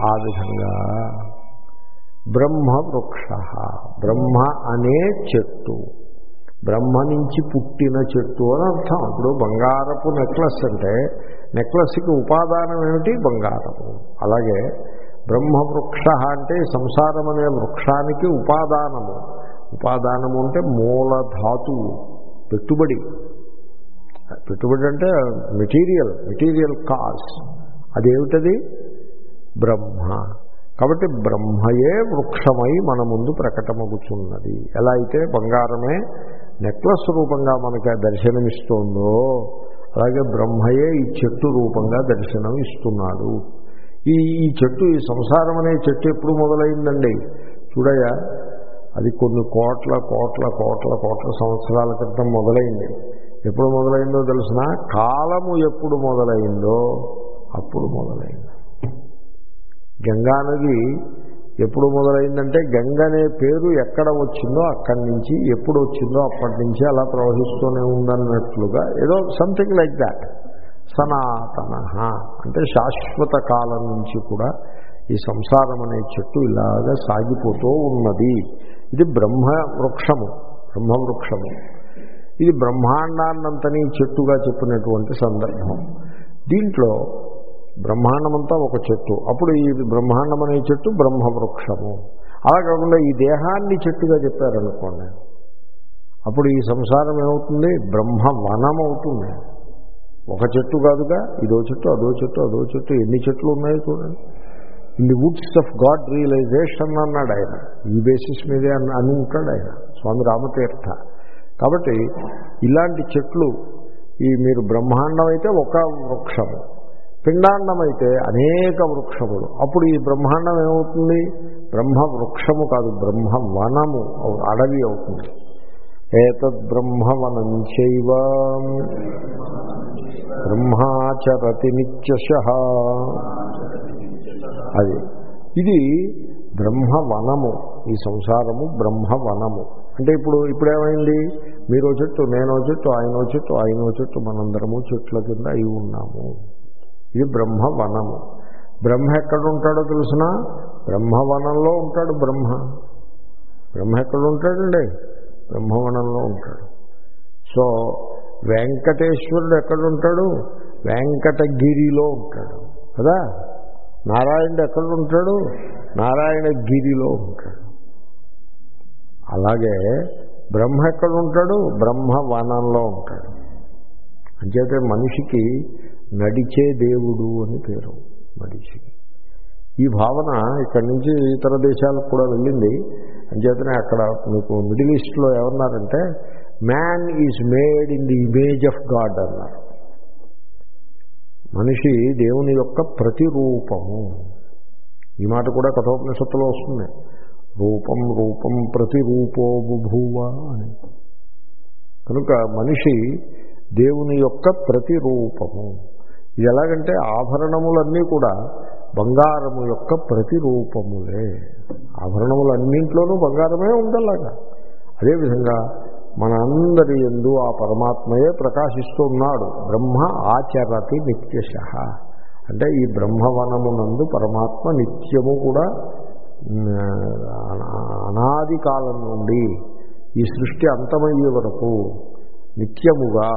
ఆ విధంగా. బ్రహ్మ వృక్ష బ్రహ్మ అనే చెట్టు. బ్రహ్మ నుంచి పుట్టిన చెట్టు అని అర్థం. ఇప్పుడు బంగారపు నెక్లెస్ అంటే నెక్లెస్కి ఉపాదానం ఏమిటి? బంగారము. అలాగే బ్రహ్మవృక్ష అంటే సంసారం అనే వృక్షానికి ఉపాదానము. ఉపాదానము అంటే మూల ధాతువు పెట్టుబడి. పెట్టుబడి అంటే మెటీరియల్ మెటీరియల్ కాజ్ అదేమిటది? బ్రహ్మ. కాబట్టి బ్రహ్మయే వృక్షమై మన ముందు ప్రకటమగుచున్నది. ఎలా అయితే బంగారమే నెక్లెస్ రూపంగా మనకి దర్శనమిస్తోందో అలాగే బ్రహ్మయే ఈ చెట్టు రూపంగా దర్శనం ఇస్తున్నాడు ఈ ఈ చెట్టు ఈ సంసారం అనే చెట్టు ఎప్పుడు మొదలైందండి? చూడయ్య అది కొన్ని కోట్ల కోట్ల కోట్ల కోట్ల సంవత్సరాల క్రితం మొదలైంది. ఎప్పుడు మొదలైందో తెలిసిన? కాలము ఎప్పుడు మొదలైందో అప్పుడు మొదలైంది. గంగా నది ఎప్పుడు మొదలైందంటే గంగ అనే పేరు ఎక్కడ వచ్చిందో అక్కడి నుంచి ఎప్పుడు వచ్చిందో అప్పటి నుంచి అలా ప్రవహిస్తూనే ఉందన్నట్లుగా ఏదో సంథింగ్ లైక్ దాట్ సనాతన. అంటే శాశ్వత కాలం నుంచి కూడా ఈ సంసారం అనే చెట్టు ఇలాగా సాగిపోతూ ఉన్నది. ఇది బ్రహ్మ వృక్షము బ్రహ్మవృక్షము. ఇది బ్రహ్మాండాన్నంతని చెట్టుగా చెప్పినటువంటి సందర్భం. దీంట్లో బ్రహ్మాండమంతా ఒక చెట్టు. అప్పుడు ఈ బ్రహ్మాండం అనే చెట్టు బ్రహ్మవృక్షము. అలా కాకుండా ఈ దేహాన్ని చెట్టుగా చెప్పారనుకోండి. అప్పుడు ఈ సంసారం ఏమవుతుంది? బ్రహ్మ వనం అవుతుంది ఒక చెట్టు కాదుగా ఇదో చెట్టు అదో చెట్టు అదో చెట్టు ఎన్ని చెట్లు ఉన్నాయో చూడండి. In the woods of God realization అన్నాడు ఆయన. ఈ బేసిస్ మీదే అన్న అని ఉంటాడు ఆయన. స్వామి రామతీర్థ. కాబట్టి ఇలాంటి చెట్లు ఈ మీరు బ్రహ్మాండం అయితే ఒక వృక్షము. పిండాండమైతే అనేక వృక్షములు. అప్పుడు ఈ బ్రహ్మాండం ఏమవుతుంది? బ్రహ్మ వృక్షము కాదు బ్రహ్మ వనము అడవి అవుతుంది. ఏతద్ బ్రహ్మవనం చైవ. బ్రహ్మాచరతి నిత్యశ. అది. ఇది బ్రహ్మవనము ఈ సంసారము బ్రహ్మవనము. అంటే ఇప్పుడు ఇప్పుడేమైంది? మీరో చెట్టు నేనో చెట్టు ఆయనో చెట్టు ఆయనో చెట్టు మనందరము చెట్ల కింద అయి ఉన్నాము. ఇది బ్రహ్మవనము. బ్రహ్మ ఎక్కడ ఉంటాడో తెలిసిన? బ్రహ్మవనంలో ఉంటాడు బ్రహ్మ. బ్రహ్మ ఎక్కడ ఉంటాడండి బ్రహ్మవనంలో ఉంటాడు. సో వెంకటేశ్వరుడు ఎక్కడ ఉంటాడు వెంకటగిరిలో ఉంటాడు. కదా? నారాయణుడు ఎక్కడ ఉంటాడు నారాయణగిరిలో ఉంటాడు. అలాగే బ్రహ్మ ఎక్కడ ఉంటాడు బ్రహ్మవనంలో ఉంటాడు. అంచేతే మనిషికి నడిచే దేవుడు అని పేరు మనిషికి. ఈ భావన ఇక్కడి నుంచి ఇతర దేశాలకు కూడా వెళ్ళింది. అంచేతనే అక్కడ మీకు మిడిల్ ఈస్ట్లో ఏమన్నారంటే man is made in the image of God అన్నారు. మనిషి దేవుని యొక్క ప్రతిరూపము. ఈ మాట కూడా కఠోపనిషత్తులో వస్తుంది. రూపం రూపం ప్రతిరూపో బుభూవ అని. కనుక మనిషి దేవుని యొక్క ప్రతిరూపము. ఇది ఎలాగంటే ఆభరణములన్నీ కూడా బంగారము యొక్క ప్రతిరూపములే. ఆభరణములన్నింట్లోనూ బంగారమే ఉండలాగా. అదేవిధంగా మనందరి ఎందు ఆ పరమాత్మయే ప్రకాశిస్తున్నాడు. బ్రహ్మ ఆచరతి నిత్యశ. అంటే ఈ బ్రహ్మవనమునందు పరమాత్మ నిత్యము కూడా అనాది కాలం నుండి ఈ సృష్టి అంతమయ్యే వరకు నిత్యముగా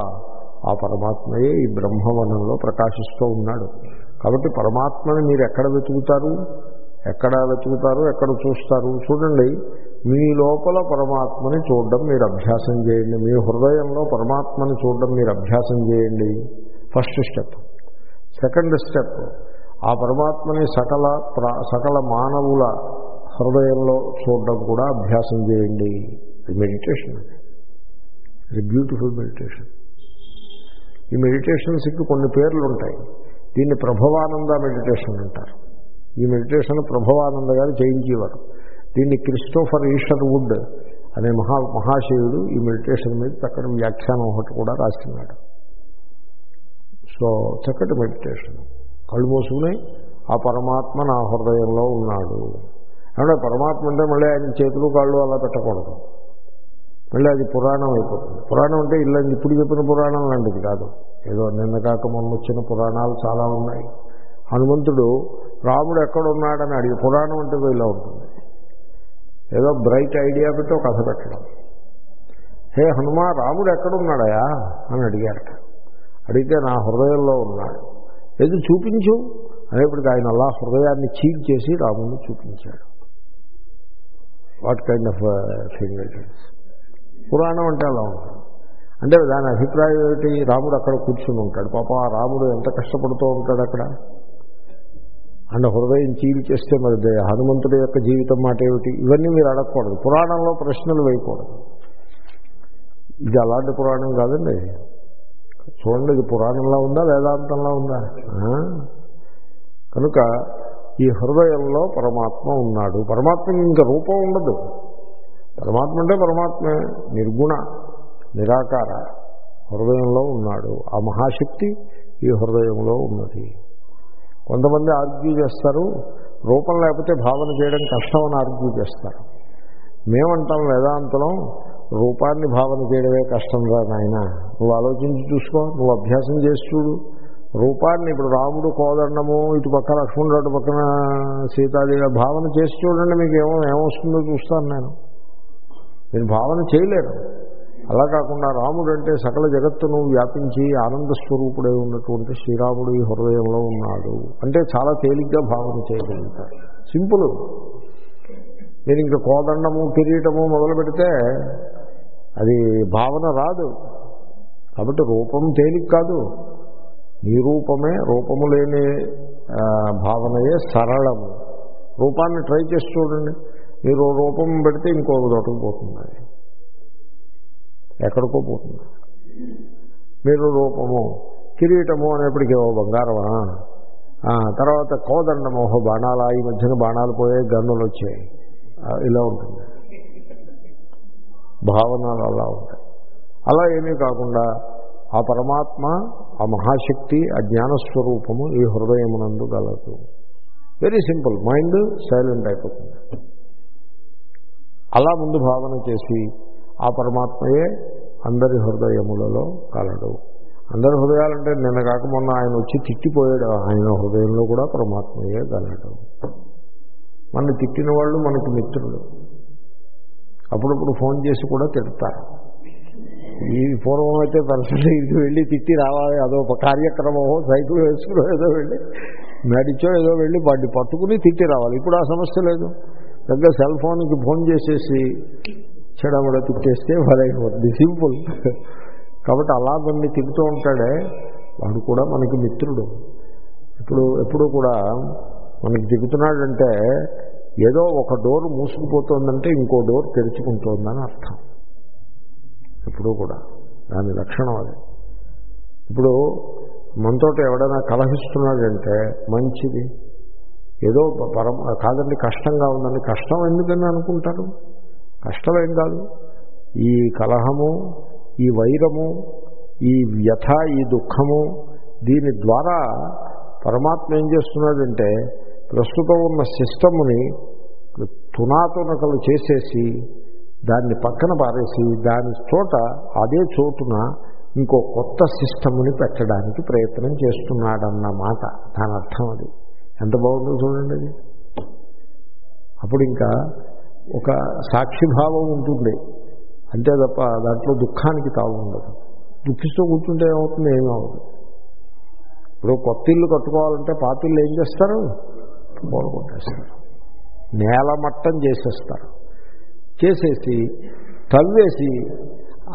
ఆ పరమాత్మయే ఈ బ్రహ్మవనంలో ప్రకాశిస్తూ ఉన్నాడు. కాబట్టి పరమాత్మని మీరు ఎక్కడ వెతుకుతారు? ఎక్కడ వెతుకుతారు? ఎక్కడ చూస్తారు? చూడండి మీ లోపల పరమాత్మని చూడడం మీరు అభ్యాసం చేయండి. మీ హృదయంలో పరమాత్మని చూడడం మీరు అభ్యాసం చేయండి. First step. సెకండ్ స్టెప్ ఆ పరమాత్మని సకల సకల మానవుల హృదయంలో చూడడం కూడా అభ్యాసం చేయండి. ఇది మెడిటేషన్. ఇది బ్యూటిఫుల్ మెడిటేషన్. ఈ మెడిటేషన్స్కి కొన్ని పేర్లు ఉంటాయి దీన్ని ప్రభవానంద మెడిటేషన్ అంటారు. ఈ మెడిటేషన్ ప్రభవానంద గారు చేయించేవారు. దీన్ని క్రిస్టోఫర్ ఈస్టర్ వుడ్ అనే మహా మహాశయుడు ఈ మెడిటేషన్ మీద చక్కటి వ్యాఖ్యానం ఒకటి కూడా రాస్తున్నాడు సో చక్కటి మెడిటేషన్ కళ్ళు మూసుకుని ఆ పరమాత్మ నా హృదయంలో ఉన్నాడు. అంటే పరమాత్మ అంటే మళ్ళీ ఆయన చేతులు కాళ్ళు అలా పెట్టకూడదు. మళ్ళీ అది పురాణం అయిపోతుంది. పురాణం అంటే ఇలా ఇప్పుడు చెప్పిన పురాణం లాంటిది కాదు. ఏదో నిన్న కాక మొన్న వచ్చిన పురాణాలు చాలా ఉన్నాయి. హనుమంతుడు రాముడు ఎక్కడున్నాడని అడిగి పురాణం అంటే ఇలా ఉంటుంది. ఏదో బ్రైట్ ఐడియా పెట్టి ఒక కథ పెట్టడం. హే హనుమా రాముడు ఎక్కడున్నాడయా అని అడిగారట. అడిగితే నా హృదయంలో ఉన్నాడు. ఏది చూపించు? అనేప్పటికీ ఆయన అలా హృదయాన్ని చీల్ చేసి రాముడిని చూపించాడు. What kind of thing it is పురాణం అంటే అలా ఉంటుంది. అంటే దాని అభిప్రాయం ఏమిటి? రాముడు అక్కడ కూర్చుని ఉంటాడు. పాప ఆ రాముడు ఎంత కష్టపడుతూ ఉంటాడు అక్కడ? అండ్ హృదయం చీల్ చేస్తే మరి దే- హనుమంతుడి యొక్క జీవితం మాట ఏమిటి? ఇవన్నీ మీరు అడగకూడదు. పురాణంలో ప్రశ్నలు వేయకూడదు. ఇది అలాంటి పురాణం కాదండి. చూడండి ఇది పురాణంలా ఉందా వేదాంతంలా ఉందా? కనుక ఈ హృదయంలో పరమాత్మ ఉన్నాడు. పరమాత్మకి ఇంకా రూపం ఉండదు. పరమాత్మ అంటే పరమాత్మే. నిర్గుణ నిరాకార హృదయంలో ఉన్నాడు. ఆ మహాశక్తి ఈ హృదయంలో ఉన్నది. కొంతమంది ఆర్గ్యూ చేస్తారు. రూపం లేకపోతే భావన చేయడం కష్టం అని ఆర్గ్యూ చేస్తారు. మేమంటాం వేదాంతలం రూపాన్ని భావన చేయడమే కష్టం రా నాయన. నువ్వు ఆలోచించి చూసుకో నువ్వు అభ్యాసం చేసి చూడు. రూపాన్ని ఇప్పుడు రాముడు కోదండము ఇటు పక్క లక్ష్మణుడు అటు పక్కన సీతాదేవి భావన చేసి చూడండి మీకు ఏమో ఏమొస్తుందో చూస్తాను నేను. నేను భావన చేయలేను. అలా కాకుండా రాముడు అంటే సకల జగత్తును వ్యాపించి ఆనంద స్వరూపుడై ఉన్నటువంటి శ్రీరాముడు ఈ హృదయంలో ఉన్నాడు. అంటే చాలా తేలిగ్గా భావన చేయగలుగుతారు సింపుల్ నేను ఇంకా కోదండము కిరీటము మొదలు పెడితే అది భావన రాదు. కాబట్టి రూపం తేలిక కాదు. ఈ రూపమే రూపము లేని భావనయే సరళము. రూపాన్ని ట్రై చేసి చూడండి. మీరు రూపం పెడితే ఇంకో చోటకు పోతుంది. అది ఎక్కడికో పోతుంది. మీరు రూపము కిరీటము అనేప్పటికీ ఓ బంగారమా? తర్వాత కోదండము ఓహో బాణాలు ఈ మధ్యన బాణాలు పోయే గన్నులు వచ్చాయి. ఇలా ఉంటుంది. భావనలు అలా ఉంటాయి. అలా ఏమీ కాకుండా ఆ పరమాత్మ ఆ మహాశక్తి ఆ జ్ఞానస్వరూపము ఈ హృదయమునందు గలదు. వెరీ సింపుల్ మైండ్ సైలెంట్ అయిపోతుంది. అలా ముందు భావన చేసి ఆ పరమాత్మయే అందరి హృదయములలో కలడు. అందరి హృదయాలంటే నిన్న కాక మొన్న ఆయన వచ్చి తిట్టిపోయాడు. ఆయన హృదయంలో కూడా పరమాత్మయే కలడు. మన తిట్టిన వాళ్ళు మనకు మిత్రులు. అప్పుడప్పుడు ఫోన్ చేసి కూడా తిడతారు. ఈ పూర్వం అయితే పరిస్థితి ఇది వెళ్ళి తిట్టి రావాలి. అదో ఒక కార్యక్రమం సైకిల్ వేసుకుని ఏదో వెళ్ళి నడిచో ఏదో వెళ్ళి వాడిని పట్టుకుని తిట్టి రావాలి. ఇప్పుడు ఆ సమస్య లేదు. పెద్ద సెల్ ఫోన్కి ఫోన్ చేసేసి చెడమడ తిట్టేస్తే వాళ్ళైపోతుంది సింపుల్ కాబట్టి అలా మంది తిడుతూ ఉంటాడే. వాడు కూడా మనకి మిత్రుడు. ఇప్పుడు ఎప్పుడు కూడా మనకి దిగుతున్నాడంటే ఏదో ఒక డోర్ మూసుకుపోతుందంటే ఇంకో డోర్ తెరుచుకుంటుందని అర్థం. ఎప్పుడూ కూడా. దాని లక్షణం అది. ఇప్పుడు మనతోటి ఎవడైనా కలహిస్తున్నాడంటే మంచిది. ఏదో పరమ కాదండి కష్టంగా ఉందని కష్టం ఎందుకని అనుకుంటారు? కష్టమేం కాదు. ఈ కలహము ఈ వైరము ఈ వ్యథ ఈ దుఃఖము దీని ద్వారా పరమాత్మ ఏం చేస్తున్నాడంటే ప్రస్తుతం ఉన్న సిస్టమ్ని తునాతునకలు చేసేసి దాన్ని పక్కన పారేసి దాని చోట అదే చోటున ఇంకో కొత్త సిస్టమ్ని పెట్టడానికి ప్రయత్నం చేస్తున్నాడన్నమాట. దాని అర్థం అది. ఎంత బాగుందో చూడండి అది. అప్పుడు ఇంకా ఒక సాక్షిభావం ఉంటుంది. అంతే తప్ప దాంట్లో దుఃఖానికి తావు ఉండదు. దుఃఖిస్తూ కూర్చుంటే ఏమవుతుంది? ఏమీ అవ్వదు. ఇప్పుడు కొత్త ఇల్లు కట్టుకోవాలంటే పాత ఇల్లు ఏం చేస్తారు? పోలగొట్టేస్తారు నేలమట్టం చేసేస్తారు. చేసేసి తవ్వేసి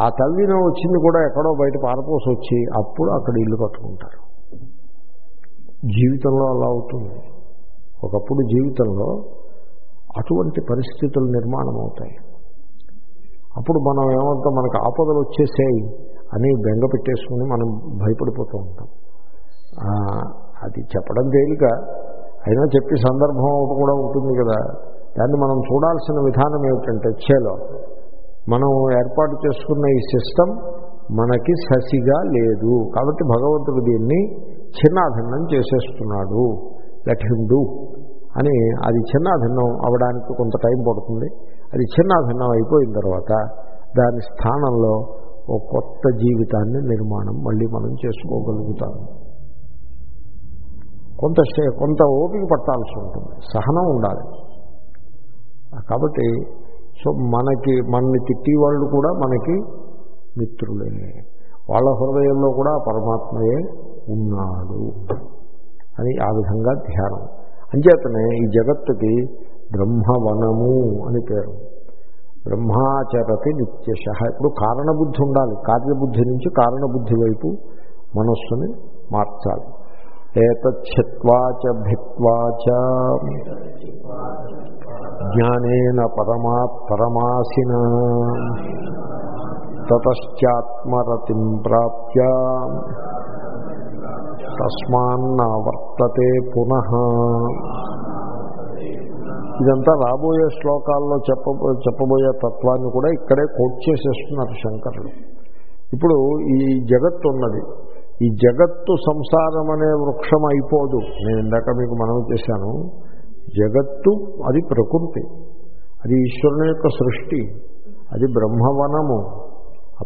ఆ తవ్విన వచ్చింది కూడా ఎక్కడో బయట పారపోసి వచ్చి అప్పుడు అక్కడ ఇల్లు కట్టుకుంటారు. జీవితంలో అలా అవుతుంది. ఒకప్పుడు జీవితంలో అటువంటి పరిస్థితులు నిర్మాణం అవుతాయి అప్పుడు మనం ఏమంతా మనకు ఆపదలు వచ్చేసాయి అని బెంగ పెట్టేసుకుని మనం భయపడిపోతూ ఉంటాం. అది చెప్పడం తేలిక. అయినా చెప్పి సందర్భం ఒకటి కూడా ఉంటుంది కదా. దాన్ని మనం చూడాల్సిన విధానం ఏమిటంటే చేలో. మనం ఏర్పాటు చేసుకున్న ఈ సిస్టమ్ మనకి ససిగా లేదు. కాబట్టి భగవంతుడు దీన్ని చిన్నాభిన్నం చేసేస్తున్నాడు. లెట్ హిమ్ డూ అని అది చిన్నాభిన్నం అవడానికి కొంత టైం పడుతుంది. అది చిన్నాభిన్నం అయిపోయిన తర్వాత దాని స్థానంలో ఒక కొత్త జీవితాన్ని నిర్మాణం మళ్ళీ మనం చేసుకోగలుగుతాము కొంత కొంత ఓపిక పట్టాల్సి ఉంటుంది. సహనం ఉండాలి. కాబట్టి సో మనకి మనని తిట్టి వాళ్ళు కూడా మనకి మిత్రులే. వాళ్ళ హృదయంలో కూడా పరమాత్మయే ఉన్నాడు. అని ఆ విధంగా ధ్యానం. అంచేతనే ఈ జగత్తుకి బ్రహ్మవనము అని పేరు. బ్రహ్మాచరతి నిత్యశ. ఇప్పుడు కారణబుద్ధి ఉండాలి. కార్యబుద్ధి నుంచి కారణబుద్ధి వైపు మనస్సుని మార్చాలి. ఏతచ్ఛత్వాచ భిత్వాచ జ్ఞానేన పరమాత్ పరమాసిన. తతశ్చాత్మరతిం ప్రాప్య. తస్మాన్న వర్తతే పునః. ఇదంతా రాబోయే శ్లోకాల్లో చెప్ప చెప్పబోయే తత్వాన్ని కూడా ఇక్కడే కోట్ చేసేస్తున్నారు శంకరులు. ఇప్పుడు ఈ జగత్తు ఉన్నది. ఈ జగత్తు సంసారం అనే వృక్షం అయిపోదు. నేను ఇందాక మీకు మనం చేశాను. జగత్తు అది ప్రకృతి. అది ఈశ్వరుని యొక్క సృష్టి. అది బ్రహ్మవనము.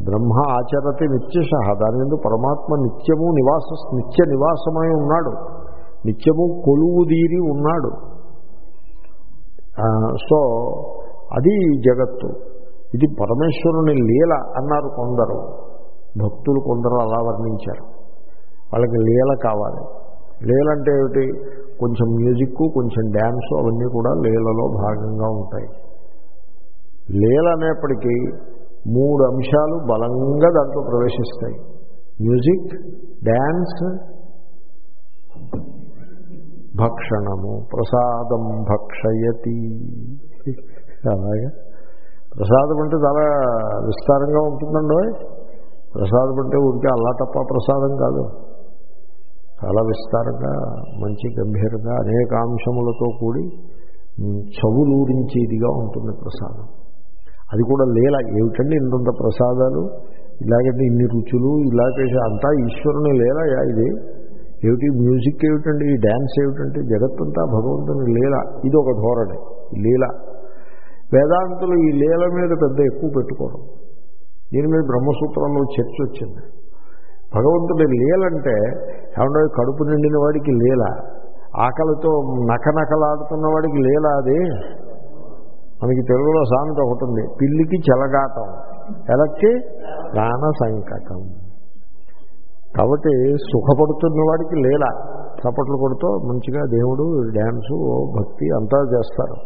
బ్రహ్మ ఆచరతి నిత్యశ. దాని ఎందుకు పరమాత్మ నిత్యము నివాస నిత్య నివాసమై ఉన్నాడు. నిత్యము కొలువుదీరి ఉన్నాడు. సో అది జగత్తు. ఇది పరమేశ్వరుని లీల అన్నారు కొందరు. భక్తులు కొందరు అలా వర్ణించారు. వాళ్ళకి లీల కావాలి. లీల అంటే ఏమిటి? కొంచెం మ్యూజిక్ కొంచెం డ్యాన్స్ అవన్నీ కూడా లీలలో భాగంగా ఉంటాయి. లీల అనేప్పటికీ మూడు అంశాలు బలంగా దాంట్లో ప్రవేశిస్తాయి. మ్యూజిక్ డ్యాన్స్ భక్షణము ప్రసాదం భక్షయతి. అలాగే? ప్రసాదం అంటే చాలా విస్తారంగా ఉంటుందండి? ప్రసాదం అంటే ఊరికే అలా తప్ప ప్రసాదం కాదు. చాలా విస్తారంగా మంచి గంభీరంగా అనేక అంశములతో కూడి చవులూరించేదిగా ఉంటుంది ప్రసాదం. అది కూడా లేల. ఏమిటండి ఇంతంత ప్రసాదాలు? ఇలాగంటే ఇన్ని రుచులు ఇలా చేసే అంతా ఈశ్వరుని లేలయా ఇది? ఏమిటి మ్యూజిక్ ఏమిటండి? ఈ డ్యాన్స్ ఏమిటంటే జగత్తంతా భగవంతుని లీల. ఇది ఒక ధోరణి లీల. వేదాంతులు ఈ లీల మీద పెద్ద ఎక్కువ పెట్టుకోవడం దీని మీద బ్రహ్మసూత్రంలో చర్చ వచ్చింది. భగవంతుడి లీలంటే ఏమన్నా కడుపు నిండిన వాడికి లీల ఆకలితో నకనకలాడుతున్న వాడికి లీల అది? మనకి తెలుగులో సామెత ఒకటి ఉంది. పిల్లికి చెలగాటం ఎలక్కి ప్రాణ సంకటం కాబట్టి సుఖపడుతున్న వాడికి లీల. చప్పట్లు కొడుతూ మంచిగా దేవుడు డ్యాన్సు ఓ భక్తి అంతా చేస్తారు.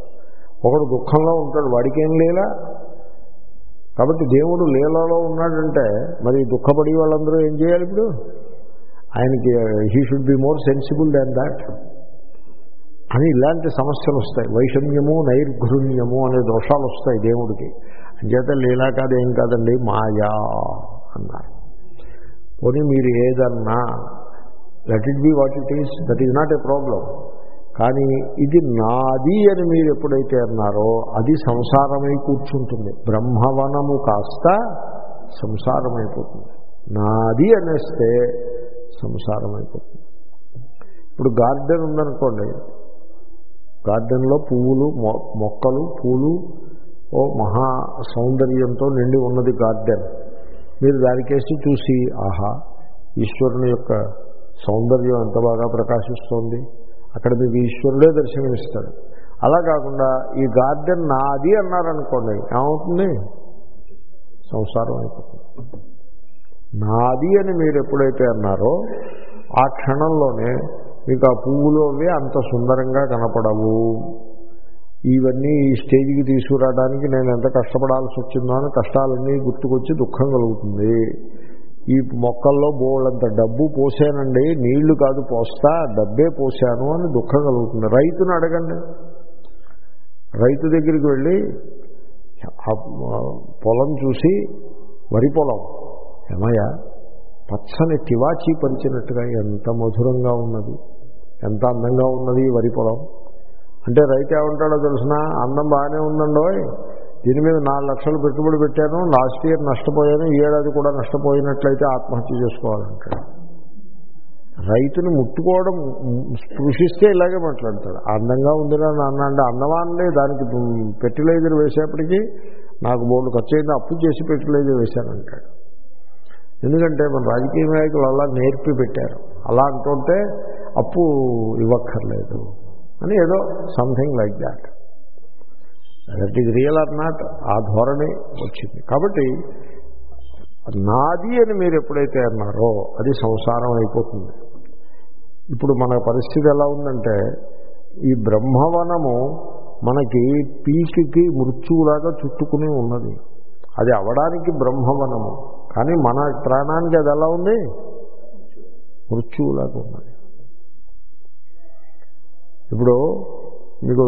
ఒకడు దుఃఖంలో ఉంటాడు వాడికి ఏం కాబట్టి దేవుడు లీలలో ఉన్నాడంటే మరి దుఃఖపడి వాళ్ళందరూ ఏం చేయాలి ఇప్పుడు? ఆయనకి he should be more sensible than that అని ఇలాంటి సమస్యలు వస్తాయి. వైషమ్యము నైర్ఘృణ్యము అనే దోషాలు వస్తాయి దేవుడికి. అంచేత లీలా కాదు ఏం కాదండి? మాయా అన్నారు. పోనీ మీరు ఏదన్నా let it be what it is that is not a problem కానీ ఇది నాది అని మీరు ఎప్పుడైతే అన్నారో అది సంసారమై కూర్చుంటుంది. బ్రహ్మవనము కాస్త సంసారమైపోతుంది. నాది అనేస్తే సంసారమైపోతుంది. ఇప్పుడు గార్డెన్ ఉందనుకోండి గార్డెన్లో పువ్వులు మొ- మొక్కలు పూలు ఓ మహా సౌందర్యంతో నిండి ఉన్నది గార్డెన్. మీరు దానికేసి చూసి ఆహా ఈశ్వరుని యొక్క సౌందర్యం ఎంత బాగా ప్రకాశిస్తోంది. అక్కడ మీకు ఈశ్వరుడే దర్శనమిస్తాడు. అలా కాకుండా ఈ గార్డెన్ నాది అన్నారనుకోండి ఏమవుతుంది? సంసారం అయిపోతుంది. నాది అని మీరు ఎప్పుడైతే అన్నారో ఆ క్షణంలోనే మీకు ఆ పువ్వులు అవి అంత సుందరంగా కనపడవు. ఇవన్నీ ఈ స్టేజ్కి తీసుకురావడానికి నేను ఎంత కష్టపడాల్సి వచ్చిందో అని కష్టాలన్నీ గుర్తుకొచ్చి దుఃఖం కలుగుతుంది. ఈ మొక్కల్లో బోళ్ళంత డబ్బు పోసానండి నీళ్ళు కాదు పోస్తా డబ్బే పోసాను అని దుఃఖం కలుగుతుంది. రైతుని అడగండి. రైతు దగ్గరికి వెళ్ళి ఆ పొలం చూసి వరి పొలం ఏమయ్యా? పచ్చని తివాచీ పరిచినట్టుగా ఎంత మధురంగా ఉన్నది. ఎంత అందంగా ఉన్నది వరి పొలం? అంటే రైతు ఏమంటాడో తెలిసిన? అందం బాగానే ఉందండోయ్ దీని మీద నాలుగు లక్షలు పెట్టుబడి పెట్టాను లాస్ట్ ఇయర్ నష్టపోయాను ఈ ఏడాది కూడా నష్టపోయినట్లయితే ఆత్మహత్య చేసుకోవాలంటాడు. రైతుని ముట్టుకోవడం స్పృశిస్తే ఇలాగే మాట్లాడతాడు. అందంగా ఉందిరా నాన్న అంటే అందమా దానికి ఫెర్టిలైజర్ వేసేప్పటికీ నాకు బోర్డు ఖర్చు అయింది అప్పు చేసి ఫెర్టిలైజర్ వేశానంటాడు. ఎందుకంటే మన రాజకీయ నాయకులు అలా నేర్పి పెట్టారు. అలా అంటుంటే అప్పు ఇవ్వక్కర్లేదు అని ఏదో something like that that is real or not ఆ ధోరణి వచ్చింది. కాబట్టి నాది అని మీరు ఎప్పుడైతే అన్నారో అది సంసారం అయిపోతుంది. ఇప్పుడు మన పరిస్థితి ఎలా ఉందంటే ఈ బ్రహ్మవనము మనకి పీకికి మృత్యువులాగా చుట్టుకుని ఉన్నది. అది అవడానికి బ్రహ్మవనము. కానీ మన ప్రాణానికి అది ఎలా ఉంది? మృత్యువులాగా ఉన్నది. ఇప్పుడు మీకు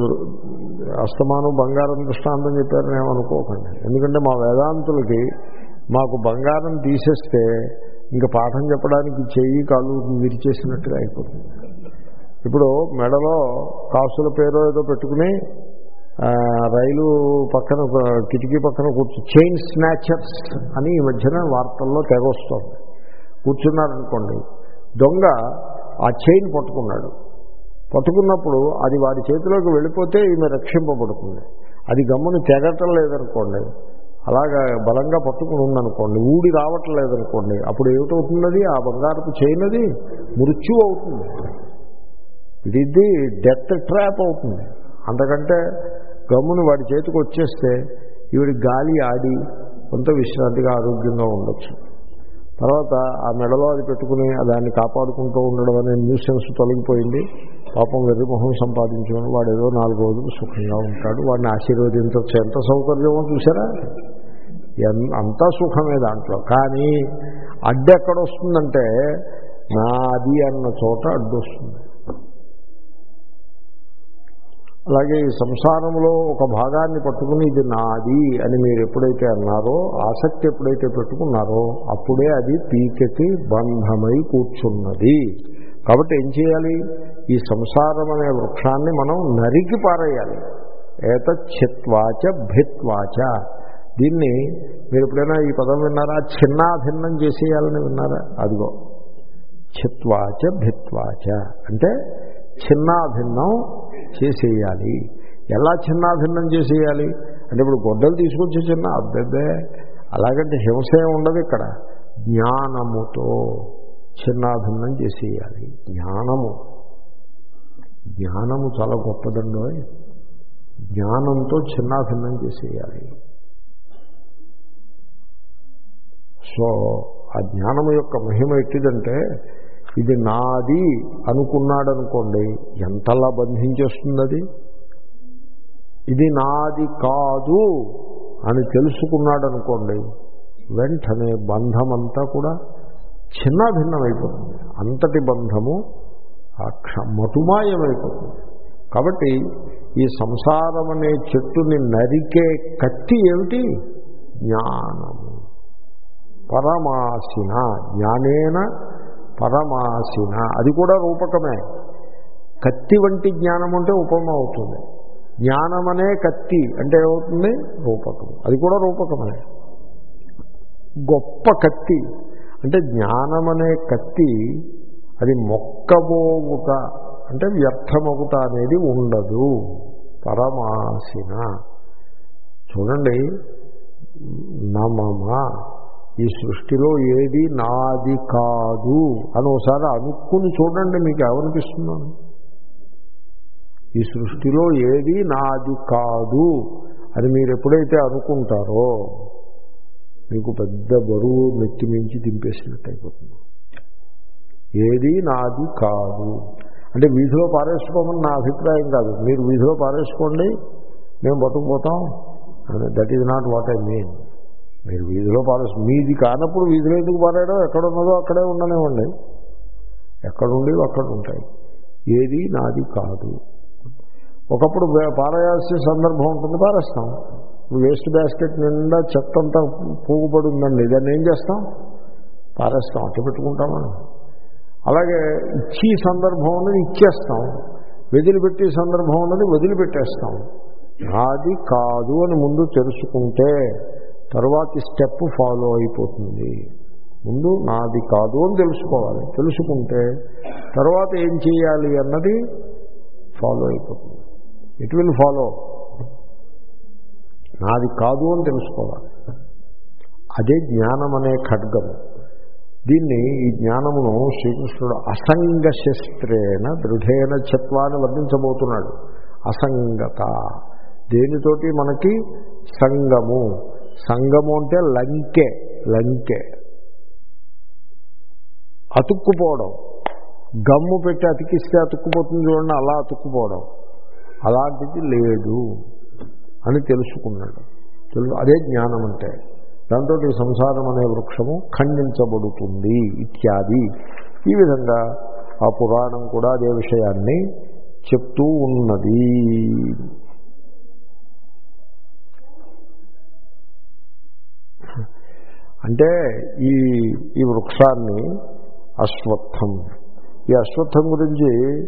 అస్తమానం బంగారం దృష్టాంతం చెప్పారని ఏమనుకోకండి ఎందుకంటే మా వేదాంతులకి మాకు బంగారం తీసేస్తే ఇంకా పాఠం చెప్పడానికి చెయ్యి కాళ్ళు విరిచేసినట్టుగా అయిపోతుంది. ఇప్పుడు మెడలో కాసుల పేరు ఏదో పెట్టుకుని రైలు పక్కన ఒక కిటికీ పక్కన కూర్చు చైన్ స్నాచర్స్ అని ఈ మధ్యన వార్తల్లో తెగొస్తుంది కూర్చున్నారనుకోండి దొంగ ఆ చైన్ పట్టుకున్నాడు. పట్టుకున్నప్పుడు అది వాడి చేతిలోకి వెళ్ళిపోతే ఈమె రక్షింపబడుతుంది. అది గమ్మును తెగటం లేదనుకోండి. అలాగా బలంగా పట్టుకుని ఉందనుకోండి. ఊడి రావటం లేదనుకోండి. అప్పుడు ఏమిటవుతున్నది? ఆ బంగారపు చేయనది మృత్యు అవుతుంది. ఇది డెత్ ట్రాప్ అవుతుంది. అంతకంటే గమ్మును వాడి చేతికి వచ్చేస్తే ఈవిడి గాలి ఆడి కొంత విశ్రాంతిగా ఆరోగ్యంగా ఉండొచ్చు. తర్వాత ఆ మెడలో అది పెట్టుకుని దాన్ని కాపాడుకుంటూ ఉండడం అనే న్యూసెన్స్ తొలగిపోయింది. పాపం వెర్రిమొహం సంపాదించుకుని వాడు ఏదో నాలుగు రోజులు సుఖంగా ఉంటాడు. వాడిని ఆశీర్వదించవచ్చు ఎంత సౌకర్యమో చూసారా అంతా సుఖమే దాంట్లో. కానీ అడ్డెక్కడొస్తుందంటే వస్తుందంటే నాది అన్న చోట అడ్డొస్తుంది. అలాగే ఈ సంసారంలో ఒక భాగాన్ని పట్టుకుని ఇది నాది అని మీరు ఎప్పుడైతే అన్నారో ఆసక్తి ఎప్పుడైతే పెట్టుకున్నారో అప్పుడే అది పీకకి బంధమై కూర్చున్నది. కాబట్టి ఏం చేయాలి? ఈ సంసారం అనే వృక్షాన్ని మనం నరికి పారేయాలి. ఏతచ్చిత్వాచ భిత్వాచ. దీన్ని మీరు ఎప్పుడైనా ఈ పదం విన్నారా? చిన్నాభిన్నం చేసేయాలని విన్నారా? అదిగో. చిత్వాచ భిత్వాచ. అంటే చిన్నాభిన్నం చేసేయాలి. ఎలా చిన్నాభిన్నం చేసేయాలి? అంటే ఇప్పుడు గొడ్డలు తీసుకొచ్చి చిన్న అబ్బెబ్బే. అలాగంటే హింస ఉండదు ఇక్కడ. జ్ఞానముతో చిన్నాభిన్నం చేసేయాలి. జ్ఞానము. జ్ఞానము చాలా గొప్పదండో? జ్ఞానంతో చిన్నాభిన్నం చేసేయాలి. సో ఆ జ్ఞానము యొక్క మహిమ ఎట్టిదంటే ఇది నాది అనుకున్నాడనుకోండి ఎంతలా బంధించేస్తుంది అది ఇది నాది కాదు అని తెలుసుకున్నాడనుకోండి వెంటనే బంధమంతా కూడా చిన్న భిన్నమైపోతుంది అంతటి బంధము మటుమాయమైపోతుంది. కాబట్టి ఈ సంసారం అనే చెట్టుని నరికే కత్తి ఏమిటి? జ్ఞానము. పరమాసిన జ్ఞానేన పరమాసిన అది కూడా రూపకమే. కత్తి వంటి జ్ఞానం అంటే ఉపమ అవుతుంది. జ్ఞానమనే కత్తి అంటే ఏమవుతుంది? రూపకం. అది కూడా రూపకమే. గొప్ప కత్తి. అంటే జ్ఞానమనే కత్తి అది మొక్కబోగుట అంటే వ్యర్థమగుట అనేది ఉండదు. పరమాసిన చూడండి. నమమ. ఈ సృష్టిలో ఏది నాది కాదు అని ఒకసారి అనుకుని చూడండి మీకు ఏమనిపిస్తున్నాను ఈ సృష్టిలో ఏది నాది కాదు అని మీరు ఎప్పుడైతే అనుకుంటారో మీకు పెద్ద బరువు నెత్తి మించి దింపేసినట్టు అయిపోతుంది. ఏది నాది కాదు. అంటే వీధిలో పారేసుకోమని నా అభిప్రాయం కాదు. మీరు వీధిలో పారేసుకోండి మేము బతుకుపోతాం. That is not what I mean మీరు వీధిలో పారేసు మీది కానప్పుడు వీధిలో ఎందుకు పారాయడం? ఎక్కడ ఉన్నదో అక్కడే ఉండనివ్వండి. ఎక్కడుండి అక్కడ ఉంటాయి. ఏది నాది కాదు. ఒకప్పుడు వే- పారేయాల్సిన సందర్భం ఉంటుంది పారేస్తాం. వేస్ట్ బ్యాస్కెట్ నిండా చెత్త అంతా పోగుపడి ఉందండి దాన్ని ఏం చేస్తాం? పారేస్తాం అట్టు పెట్టుకుంటామా? అలాగే ఇచ్చి సందర్భం ఉన్నది ఇచ్చేస్తాం. వదిలిపెట్టే సందర్భం ఉన్నది వదిలిపెట్టేస్తాం. నాది కాదు అని ముందు తెలుసుకుంటే తరువాతి స్టెప్ ఫాలో అయిపోతుంది. ముందు నాది కాదు అని తెలుసుకోవాలి. తెలుసుకుంటే తర్వాత ఏం చేయాలి అన్నది ఫాలో అయిపోతుంది. It will follow. నాది కాదు అని తెలుసుకోవాలి. అదే జ్ఞానం అనే ఖడ్గము దీన్ని ఈ జ్ఞానమును శ్రీకృష్ణుడు అసంగ శస్త్రేణ దృఢేన చత్వాన్ని వర్ణించబోతున్నాడు. అసంగత. దేనితోటి మనకి సంగము? సంగము అంటే లంకె లంకె. అతుక్కుపోవడం. గమ్ము పెట్టి అతికిస్తే అతుక్కుపోతుంది చూడండి అలా అతుక్కుపోవడం. అలాంటిది లేదు అని తెలుసుకున్నాడు. తెలుసు అదే జ్ఞానం అంటే. దాంతో సంసారం అనే వృక్షము ఖండించబడుతుంది ఇత్యాది. ఈ విధంగా ఆ పురాణం కూడా అదే విషయాన్ని చెప్తూ ఉన్నది. అంటే ఈ ఈ వృక్షాన్ని అశ్వత్థం. ఈ అశ్వత్థం గురించి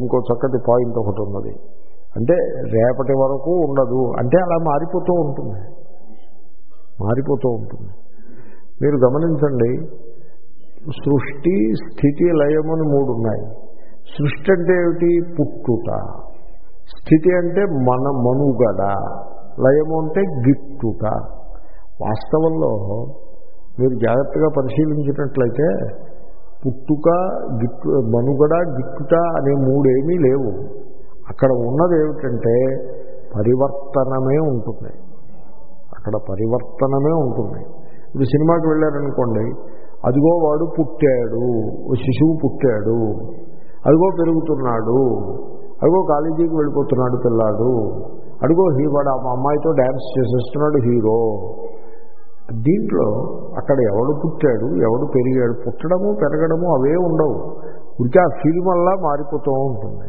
ఇంకో చక్కటి పాయింట్ ఒకటి ఉన్నది. అంటే రేపటి వరకు ఉండదు. అంటే అలా మారిపోతూ ఉంటుంది. మారిపోతూ ఉంటుంది. మీరు గమనించండి సృష్టి స్థితి లయమని మూడు ఉన్నాయి. సృష్టి అంటే ఏమిటి? పుట్టుట. స్థితి అంటే మన మనుగడ. లయము అంటే గిట్టుట. వాస్తవంలో మీరు జాగ్రత్తగా పరిశీలించినట్లయితే పుట్టుక గిట్టు మనుగడ గిట్టుట అనే మూడేమీ లేవు. అక్కడ ఉన్నది ఏమిటంటే పరివర్తనమే ఉంటుంది. అక్కడ పరివర్తనమే ఉంటుంది. ఇప్పుడు సినిమాకి వెళ్ళారనుకోండి అదిగో వాడు పుట్టాడు ఓ శిశువు పుట్టాడు అదిగో పెరుగుతున్నాడు అదిగో కాలేజీకి వెళ్ళిపోతున్నాడు పిల్లాడు అదిగో హీ వాడు ఆ అమ్మాయితో డ్యాన్స్ చేసేస్తున్నాడు హీరో దీంట్లో అక్కడ ఎవడు పుట్టాడు ఎవడు పెరిగాడు పుట్టడము పెరగడము అవే ఉండవు. ఇంకా ఆ ఫిలిం అలా మారిపోతూ ఉంటుంది.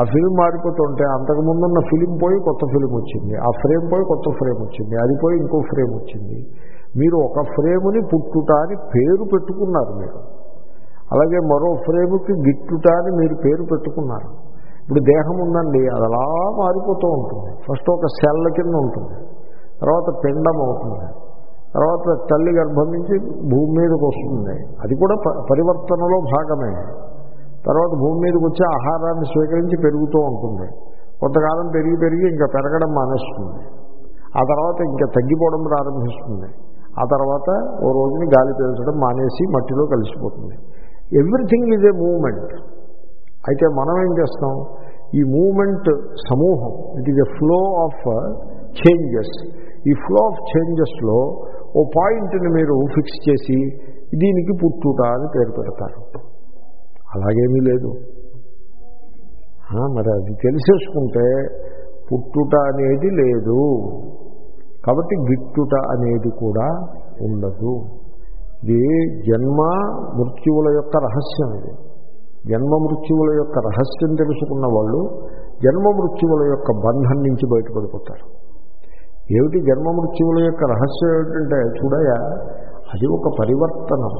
ఆ ఫిలిం మారిపోతుంటే అంతకుముందున్న ఫిలిం పోయి కొత్త ఫిలిం వచ్చింది. ఆ ఫ్రేమ్ పోయి కొత్త ఫ్రేమ్ వచ్చింది. అది పోయి ఇంకో ఫ్రేమ్ వచ్చింది. మీరు ఒక ఫ్రేముని పుట్టుట అని పేరు పెట్టుకున్నారు మీరు. అలాగే మరో ఫ్రేముకి గిట్టుట అని మీరు పేరు పెట్టుకున్నారు. ఇప్పుడు దేహం ఉందండి అది అలా మారిపోతూ ఉంటుంది. ఫస్ట్ ఒక సెల్ల కింద ఉంటుంది. తర్వాత పిండం అవుతుంది. తర్వాత తల్లి గర్భం నుంచి భూమి మీదకి వస్తుంది. అది కూడా ప- పరివర్తనలో భాగమే. తర్వాత భూమి మీదకి వచ్చి ఆహారాన్ని స్వీకరించి పెరుగుతూ ఉంటుంది. కొంతకాలం పెరిగి పెరిగి ఇంకా పెరగడం మానేస్తుంది. ఆ తర్వాత ఇంకా తగ్గిపోవడం ప్రారంభిస్తుంది. ఆ తర్వాత ఓ రోజుని గాలి పీల్చడం మానేసి మట్టిలో కలిసిపోతుంది. Everything is a moment. అయితే మనం ఏం చేస్తాం? ఈ మూమెంట్ సమూహం it is a flow of changes. ఈ ఫ్లో ఆఫ్ చేంజెస్లో ఓ పాయింట్ని మీరు ఫిక్స్ చేసి దీనికి పుట్టుట అని పేరు పెడతారు. అలాగేమీ లేదు. మరి అది తెలిసేసుకుంటే పుట్టుట అనేది లేదు. కాబట్టి గిట్టుట అనేది కూడా ఉండదు. ఇది జన్మ మృత్యువుల యొక్క రహస్యం ఇది. జన్మ మృత్యువుల యొక్క రహస్యం తెలుసుకున్న వాళ్ళు జన్మ మృత్యువుల యొక్క బంధం నుంచి బయటపడిపోతారు. ఏమిటి జన్మ మృత్యువుల యొక్క రహస్యం ఏమిటంటే చూడయా అది ఒక పరివర్తనం.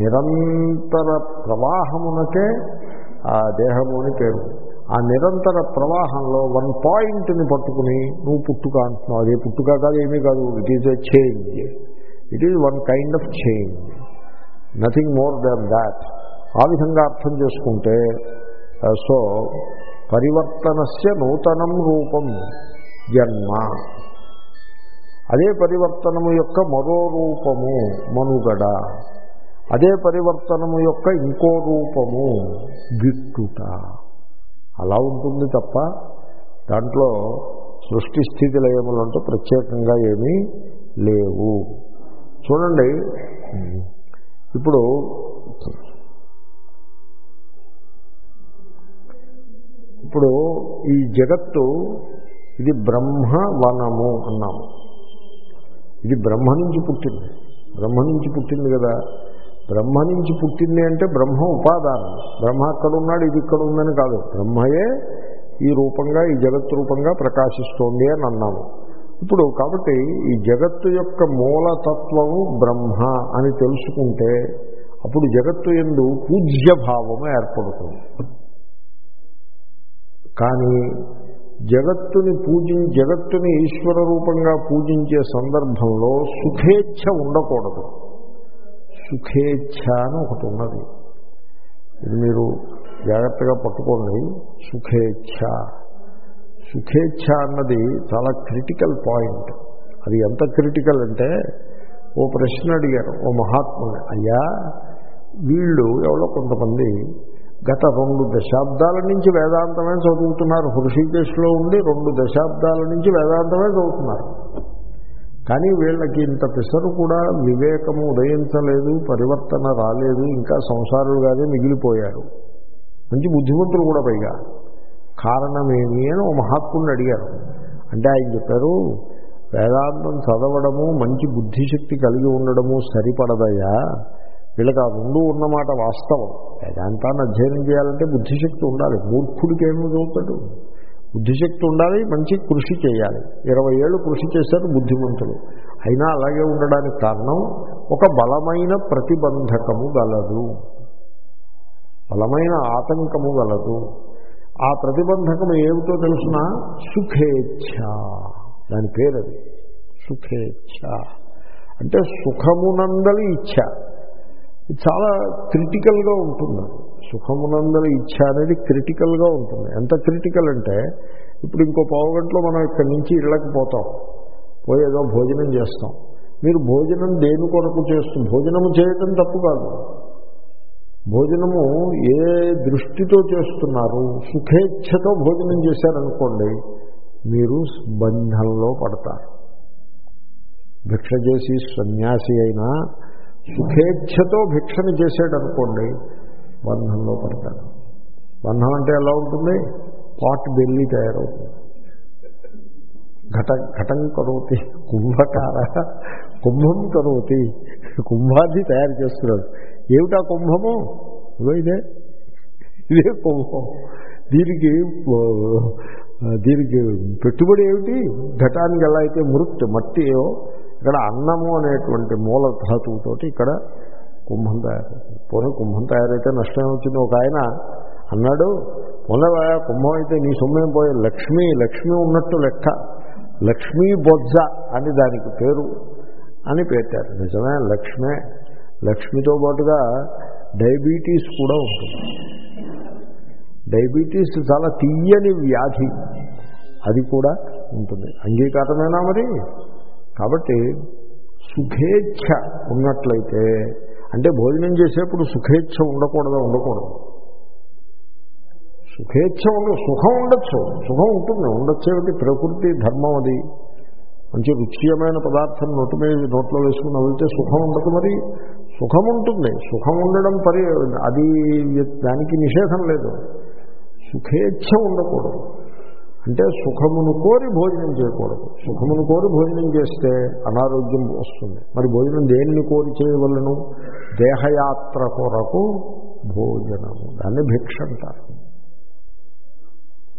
నిరంతర ప్రవాహమునకే ఆ దేహము అని పేరు. ఆ నిరంతర ప్రవాహంలో వన్ పాయింట్ని పట్టుకుని నువ్వు పుట్టుక అంటున్నావు. అదే పుట్టుక కాదు ఏమీ కాదు it is a change it is one kind of change nothing more than that ఆ విధంగా అర్థం చేసుకుంటే సో పరివర్తనస్య నూతనం రూపం. జన్మ. అదే పరివర్తనము యొక్క మరో రూపము మనుగడ. అదే పరివర్తనము యొక్క ఇంకో రూపము గిట్టుట. అలా ఉంటుంది తప్ప దాంట్లో సృష్టి స్థితి లయములంటూ ప్రత్యేకంగా ఏమీ లేవు. చూడండి ఇప్పుడు ఇప్పుడు ఈ జగత్తు ఇది బ్రహ్మవనము అన్నాము. ఇది బ్రహ్మ నుంచి పుట్టింది. బ్రహ్మ నుంచి పుట్టింది కదా. బ్రహ్మ నుంచి పుట్టింది అంటే బ్రహ్మ ఉపాదానం. బ్రహ్మ అక్కడ ఉన్నాడు ఇది ఇక్కడ ఉందని కాదు. బ్రహ్మయే ఈ రూపంగా ఈ జగత్ రూపంగా ప్రకాశిస్తోంది అని అన్నాము. ఇప్పుడు కాబట్టి ఈ జగత్తు యొక్క మూలతత్వము బ్రహ్మ అని తెలుసుకుంటే అప్పుడు జగత్తు ఎందు పూజ్యభావము ఏర్పడుతుంది. కానీ జగత్తుని పూజి జగత్తుని ఈశ్వర రూపంగా పూజించే సందర్భంలో సుఖేచ్ఛ ఉండకూడదు. సుఖేచ్ఛ అని ఒకటి ఉన్నది. ఇది మీరు జాగ్రత్తగా పట్టుకోండి. సుఖేచ్ఛ. సుఖేచ్ఛ అన్నది చాలా క్రిటికల్ పాయింట్. అది ఎంత క్రిటికల్ అంటే ఓ ప్రశ్న అడిగారు ఓ మహాత్ముని అయ్యా వీళ్ళు ఎవరో కొంతమంది గత రెండు దశాబ్దాల నుంచి వేదాంతమే చదువుతున్నారు. హృషికేశ్లో ఉండి రెండు దశాబ్దాల నుంచి వేదాంతమే చదువుతున్నారు. కానీ వీళ్ళకి ఇంత పిసరు కూడా వివేకము ఉదయించలేదు పరివర్తన రాలేదు ఇంకా సంసారులుగానే మిగిలిపోయారు. మంచి బుద్ధిమంతులు కూడా పైగా. కారణమేమి అని ఓ మహాత్ముడిని అడిగారు. అంటే ఆయన చెప్పారు వేదాంతం చదవడము మంచి బుద్ధిశక్తి కలిగి ఉండడము సరిపడదయ్యా వీళ్ళకి ఆ రెండు ఉన్నమాట వాస్తవం. వేదాంతాన్ని అధ్యయనం చేయాలంటే బుద్ధిశక్తి ఉండాలి. మూర్ఖుడికి ఏమో చదువుతాడు? బుద్ధిశక్తి ఉండాలి మంచి కృషి చేయాలి. ఇరవై ఏళ్ళు కృషి చేశారు బుద్ధిమంతులు. అయినా అలాగే ఉండడానికి కారణం ఒక బలమైన ప్రతిబంధకము గలదు. బలమైన ఆతంకము గలదు. ఆ ప్రతిబంధకము ఏమిటో తెలుసిన? సుఖేచ్ఛ. దాని పేరు అది సుఖేచ్ఛ. అంటే సుఖమునందలి ఇచ్ఛ. చాలా క్రిటికల్గా ఉంటుంది. సుఖమునందలి ఇచ్ఛ అనేది క్రిటికల్గా ఉంటుంది. ఎంత క్రిటికల్ అంటే ఇప్పుడు ఇంకో పావు గంటలో మనం ఇక్కడి నుంచి ఇళ్ళకి పోతాం. పోయి ఏదో భోజనం చేస్తాం. మీరు భోజనం దేని కొరకు చేస్తుంది భోజనము చేయటం తప్పు కాదు. భోజనము ఏ దృష్టితో చేస్తున్నారు సుఖేచ్ఛతో భోజనం చేశారనుకోండి మీరు బంధంలో పడతారు. భిక్ష చేసి సన్యాసి అయినా సుఖేచ్ఛతో భిక్షను చేసాడనుకోండి బంధంలో పడతాడు. బంధం అంటే ఎలా ఉంటుంది? పాట్ బెల్లి తయారవుతుంది. ఘట ఘటం కరోతి కుంభకార కుంభం కరోతి కుంభాది తయారు చేస్తున్నాడు. ఏమిటా కుంభము? ఇదే. ఇదే కుంభం. దీనికి దీనికి పెట్టుబడి ఏమిటి? ఘటానికి ఎలా అయితే మృత్ మట్టియో ఇక్కడ అన్నము అనేటువంటి మూల ధాతువుతోటి ఇక్కడ కుంభం తయారవుతుంది పోనీ కుంభం తయారైతే నష్టం వచ్చింది? ఒక ఆయన అన్నాడు పోనవా కుంభం అయితే నీ సొమ్మేం పోయే? లక్ష్మి లక్ష్మి ఉన్నట్టు లెక్క. లక్ష్మీ బొజ్జ అని దానికి పేరు అని పెట్టారు. నిజమే లక్ష్మే. లక్ష్మితో పాటుగా డయాబెటీస్ కూడా ఉంటుంది. డయాబెటీస్ చాలా తీయని వ్యాధి. అది కూడా ఉంటుంది. అంగీకారమేనా మరి? కాబట్టి సుఖేచ్ఛ ఉన్నట్లయితే అంటే భోజనం చేసేప్పుడు సుఖేచ్ఛ ఉండకూడదు? ఉండకూడదు. సుఖేచ్ఛ ఉండ సుఖం ఉండొచ్చు. సుఖం ఉంటుంది. ఉండొచ్చేది ప్రకృతి ధర్మం అది. మంచి రుచియమైన పదార్థం నోటి మీద నోట్లో వేసుకుని నవ్వితే సుఖం ఉండదు మరి. సుఖం ఉంటుంది. సుఖం ఉండడం పరి అది దానికి నిషేధం లేదు. సుఖేచ్ఛ ఉండకూడదు. అంటే సుఖమును కోరి భోజనం చేయకూడదు. సుఖమును కోరి భోజనం చేస్తే అనారోగ్యం వస్తుంది. మరి భోజనం దేన్ని కోరి చేయవలను? దేహయాత్ర కొరకు భోజనము. దాన్ని భిక్ష అంటారు.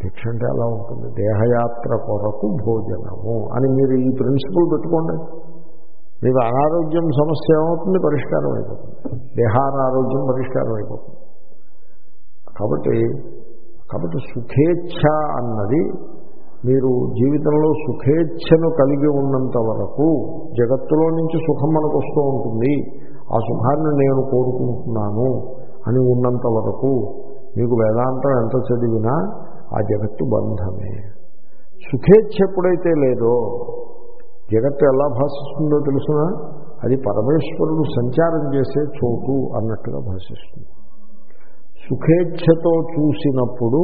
భిక్ష అంటే ఎలా ఉంటుంది. దేహయాత్ర కొరకు భోజనము అని మీరు ఈ ప్రిన్సిపల్ పెట్టుకోండి. మీకు అనారోగ్యం సమస్య ఏమవుతుంది? పరిష్కారం అయిపోతుంది. దేహానారోగ్యం పరిష్కారం అయిపోతుంది. కాబట్టి కాబట్టి సుఖేచ్ఛ అన్నది మీరు జీవితంలో సుఖేచ్ఛను కలిగి ఉన్నంత వరకు జగత్తులో నుంచి సుఖం మనకు వస్తూ ఉంటుంది. ఆ సుఖాన్ని నేను కోరుకుంటున్నాను అని ఉన్నంత వరకు మీకు వేదాంతం ఎంత చదివినా ఆ జగత్తు బంధమే. సుఖేచ్ఛ ఎప్పుడైతే లేదో జగత్తు ఎలా భాషిస్తుందో తెలుసునా? అది పరమేశ్వరుడు సంచారం చేసే చోటు అన్నట్టుగా భాషిస్తుంది. సుఖేచ్ఛతో చూసినప్పుడు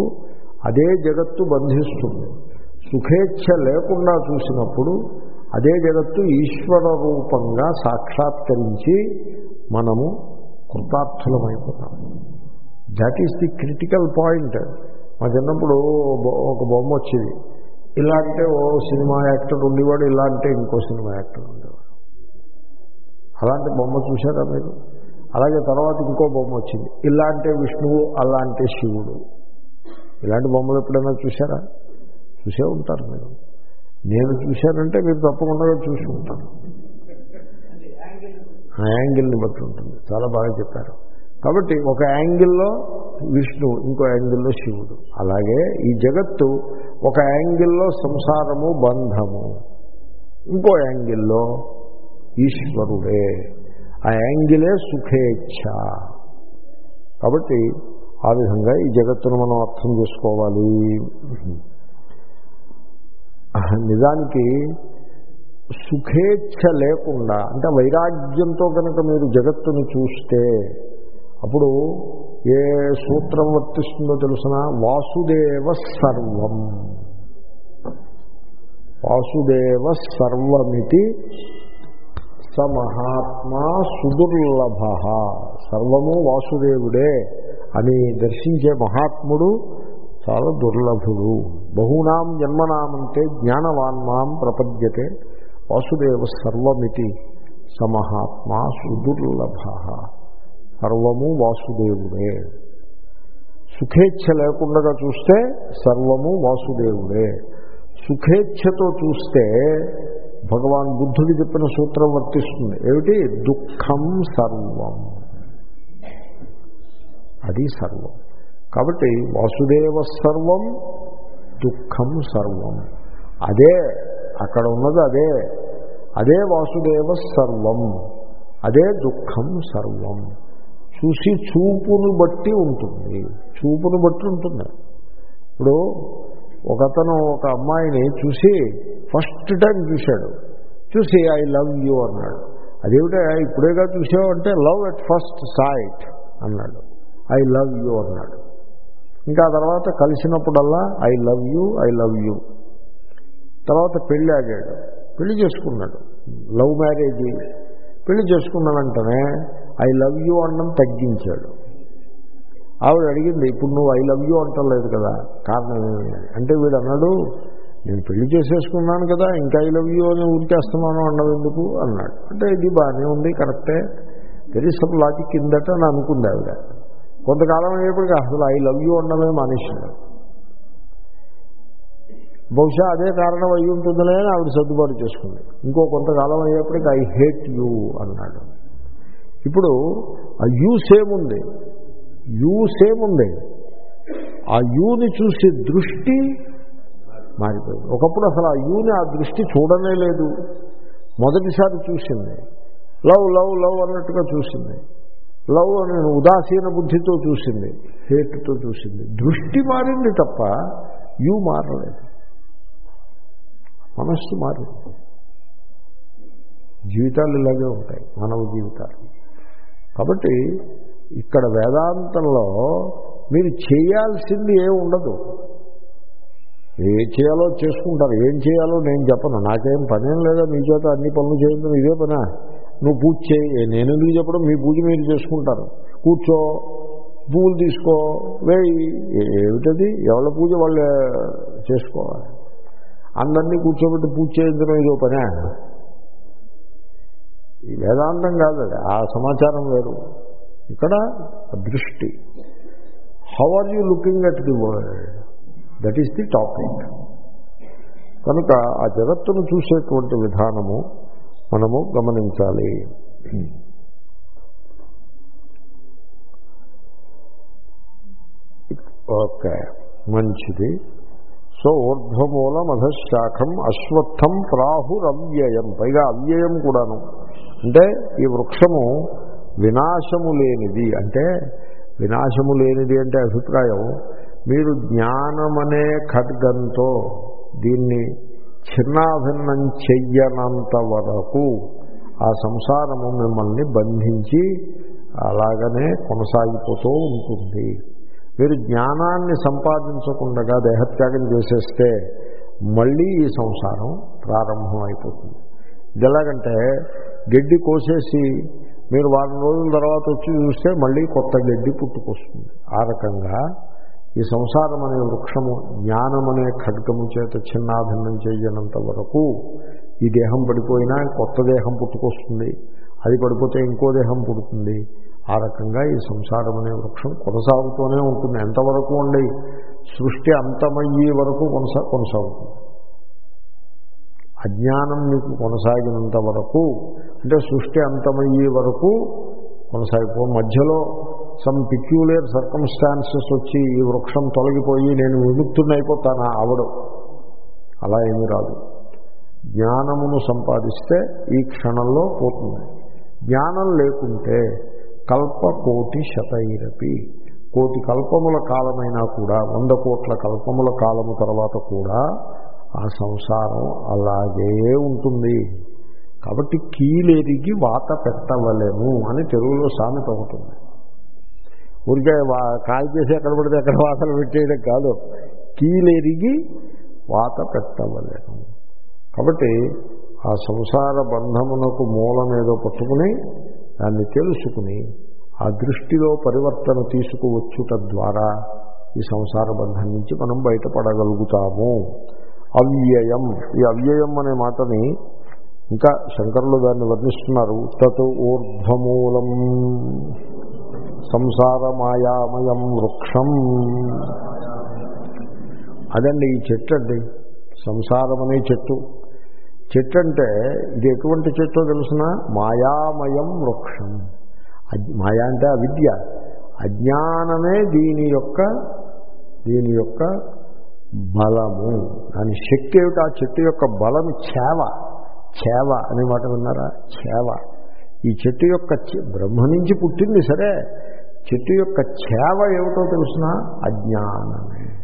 అదే జగత్తు బంధిస్తుంది. సుఖేచ్ఛ లేకుండా చూసినప్పుడు అదే జగత్తు ఈశ్వర రూపంగా సాక్షాత్కరించి మనము కృతార్థులమైపోతాం. That is the critical point మా చిన్నప్పుడు ఒక బొమ్మ వచ్చేది. ఇలా అంటే ఓ సినిమా యాక్టర్ ఉండేవాడు ఇలా అంటే ఇంకో సినిమా యాక్టర్ ఉండేవాడు. అలాంటి బొమ్మ చూసారా మీరు? అలాగే తర్వాత ఇంకో బొమ్మ వచ్చింది. ఇలా అంటే విష్ణువు అలా అంటే శివుడు. ఇలాంటి బొమ్మలు ఎప్పుడైనా చూసారా చూసే ఉంటారు మీరు. నేను చూశానంటే మీరు తప్పకుండా చూసి ఉంటారు. ఆ యాంగిల్ని బట్టి ఉంటుంది. చాలా బాగా చెప్పారు. కాబట్టి ఒక యాంగిల్లో విష్ణువు ఇంకో యాంగిల్లో శివుడు. అలాగే ఈ జగత్తు ఒక యాంగిల్లో సంసారము బంధము. ఇంకో యాంగిల్లో ఈశ్వరుడే. ఆ యాంగిలే సుఖేచ్ఛ. కాబట్టి ఆ విధంగా ఈ జగత్తును మనం అర్థం చేసుకోవాలి. నిజానికి సుఖేచ్ఛ లేకుండా అంటే వైరాగ్యంతో కనుక మీరు జగత్తును చూస్తే అప్పుడు ఏ సూత్రం వర్తిస్తుందో తెలుసిన? వాసుదేవ సర్వం. వాసుదేవ సర్వమితి స మహాత్మా సుదుర్లభ. సర్వము వాసుదేవుడే అని దర్శించే మహాత్ముడు చాలా దుర్లభుడు. బహునాం జన్మనామంటే జ్ఞానవాన్మాం ప్రపద్యతే. వాసుదేవ సర్వమితి సమహాత్మా సుదుర్లభ. సర్వము వాసుదేవుడే. సుఖేచ్ఛ లేకుండా చూస్తే సర్వము వాసుదేవుడే. సుఖేచ్ఛతో చూస్తే భగవాన్ బుద్ధుడు చెప్పిన సూత్రం వర్తిస్తుంది. ఏమిటి? దుఃఖం సర్వం. అది సర్వం. కాబట్టి వాసుదేవ సర్వం దుఃఖం సర్వం. అదే అక్కడ ఉన్నది అదే. అదే వాసుదేవ సర్వం. అదే దుఃఖం సర్వం. చూసి చూపును బట్టి ఉంటుంది. చూపును బట్టి ఉంటుంది. ఇప్పుడు ఒకతను ఒక అమ్మాయిని చూసి ఫస్ట్ టైం చూశాడు. చూసి ఐ లవ్ యూ అన్నాడు. అదేమిటా? ఇప్పుడేగా చూసావు అంటే లవ్ ఎట్ ఫస్ట్ సైట్ అన్నాడు. ఐ లవ్ యూ అన్నాడు. ఇంకా తర్వాత కలిసినప్పుడల్లా I love you I love you తర్వాత పెళ్ళి ఆగాడు. పెళ్ళి చేసుకున్నాడు. Love marriage. పెళ్ళి చేసుకున్న వెంటనే ఐ లవ్ యూ అనడం తగ్గించాడు. ఆవిడ అడిగింది ఇప్పుడు నువ్వు ఐ లవ్ యూ అంటలేదు కదా కారణం ఏమి? అంటే వీడు అన్నాడు నేను పెళ్ళి చేసేసుకున్నాను కదా ఇంకా ఐ లవ్ యూ అని ఉరికేస్తున్నాను అన్నదెందుకు? అన్నాడు. అంటే ఇది బాగానే ఉంది కరెక్టే. దెర్ ఇస్ సమ్ లాజిక్ కిందట అని అనుకుంది ఆవిడ. కొంతకాలం అయ్యేప్పటికీ అసలు ఐ లవ్ యూ అన్నమే మానేసింది. బహుశా అదే కారణం అయి ఉంటుందనే ఆవిడ సర్దుబాటు చేసుకుంది. ఇంకో కొంతకాలం అయ్యేప్పటికీ ఐ హేట్ యూ అన్నాడు. ఇప్పుడు ఆ యూ సేమ్ ఉంది. యూ సేమ్ ఉంది. ఆ యూని చూసే దృష్టి మారిపోయింది. ఒకప్పుడు అసలు ఆ యూని ఆ దృష్టి చూడనే లేదు. మొదటిసారి చూసింది. లవ్ లవ్ లవ్ అన్నట్టుగా చూసింది. లవ్ అని ఉదాసీన బుద్ధితో చూసింది. హేట్తో చూసింది. దృష్టి మారింది తప్ప యూ మారలేదు. మనస్సు మారింది. జీవితాలు ఇలాగే ఉంటాయి. మానవ జీవితాలు. కాబట్టి ఇక్కడ వేదాంతంలో మీరు చేయాల్సింది ఏమి ఉండదు. ఏం చేయాలో చేసుకుంటారు. ఏం చేయాలో నేను చెప్పను. నాకేం పనేం లేదా? మీ చేత అన్ని పనులు చేయడం ఇదే పనా? నువ్వు పూజ చేయి. నేను ఎందుకు చెప్పడం? మీ పూజ మీరు చేసుకుంటారు. కూర్చో పూలు తీసుకో వేయి. ఏమిటది? ఎవరి పూజ వాళ్ళు చేసుకోవాలి. అందరినీ కూర్చోబెట్టి పూజ చేయించడం ఇదో పనే. ఈ వేదాంతం కాదు ఆ సమాచారం వేరు. ఇక్కడ దృష్టి. How are you looking at the world that is the topic కనుక ఆ జగత్తును చూసేటువంటి విధానము మనము గమనించాలి. ఓకే మంచిది. సో ఊర్ధ్వమూల మధశాఖం అశ్వత్థం ప్రాహురవ్యయం. పైగా అవ్యయం కూడాను. అంటే ఈ వృక్షము వినాశము లేనిది అంటే వినాశము లేనిది అంటే అభిప్రాయం మీరు జ్ఞానమనే ఖడ్గంతో దీన్ని చిన్నాభిన్నం చెయ్యనంత వరకు ఆ సంసారము మిమ్మల్ని బంధించి అలాగనే కొనసాగిపోతూ ఉంటుంది. మీరు జ్ఞానాన్ని సంపాదించకుండా దేహత్యాగం చేసేస్తే మళ్ళీ ఈ సంసారం ప్రారంభమైపోతుంది. ఇది ఎలాగంటే గడ్డి కోసేసి మీరు వారం రోజుల తర్వాత వచ్చి చూస్తే మళ్ళీ కొత్త గడ్డి పుట్టుకొస్తుంది. ఆ రకంగా ఈ సంసారం అనే వృక్షము జ్ఞానం అనే ఖడ్గము చేత చిన్నాభిన్నం చేయనంత వరకు ఈ దేహం పడిపోయినా కొత్త దేహం పుట్టుకొస్తుంది. అది పడిపోతే ఇంకో దేహం పుడుతుంది. ఆ రకంగా ఈ సంసారం అనే వృక్షం కొనసాగుతూనే ఉంటుంది. ఎంతవరకు ఉండి సృష్టి అంతమయ్యే వరకు కొనసా కొనసాగుతుంది. అజ్ఞానం మీకు కొనసాగినంత వరకు అంటే సృష్టి అంతమయ్యే వరకు కొనసాగిపో. మధ్యలో సమ్ పిక్యులర్ సర్కమ్స్టాన్సెస్ వచ్చి ఈ వృక్షం తొలగిపోయి నేను విముక్తున్నైపోతానా అవడం అలా ఏమీ రాదు. జ్ఞానమును సంపాదిస్తే ఈ క్షణంలో పోతుంది. జ్ఞానం లేకుంటే కల్ప కోటి శతైరపి. కోటి కల్పముల కాలమైనా కూడా వంద కోట్ల కల్పముల కాలము తర్వాత కూడా ఆ సంసారం అలాగే ఉంటుంది. కాబట్టి కీలెరిగి వాత పెట్టవలేము అని తెలుగులో సామెత ఉంటుంది ఊరికే వా కాల్ చేసి ఎక్కడ పడితే ఎక్కడ వాతలు పెట్టేయడం కాదు. కీలెరిగి వాత పెట్టవలేము కాబట్టి ఆ సంసార బంధమునకు మూలమేదో పట్టుకుని దాన్ని తెలుసుకుని ఆ దృష్టిలో పరివర్తన తీసుకువచ్చుట ద్వారా ఈ సంసార బంధం నుంచి మనం బయటపడగలుగుతాము. అవ్యయం. ఈ అవ్యయం అనే మాటని ఇంకా శంకరులు దాన్ని వర్ణిస్తున్నారు. తత్ ఊర్ధ్వమూలం సంసారమాయామయం వృక్షం. అదండి ఈ చెట్టు అండి. సంసారం అనే చెట్టు. చెట్టు అంటే ఇది ఎటువంటి చెట్టో తెలుసిన? మాయామయం వృక్షం. మాయా అంటే అవిద్య. అజ్ఞానమే దీని యొక్క దీని యొక్క బలము. దాని శక్తి ఏమిటి? ఆ చెట్టు యొక్క బలము చేవ చేవ అనే మాట విన్నారా? చేవ ఈ చెట్టు యొక్క చె- బ్రహ్మ నుంచి పుట్టింది సరే. చెట్టు యొక్క చేవ ఏమిటో తెలుసిన? అజ్ఞానమే.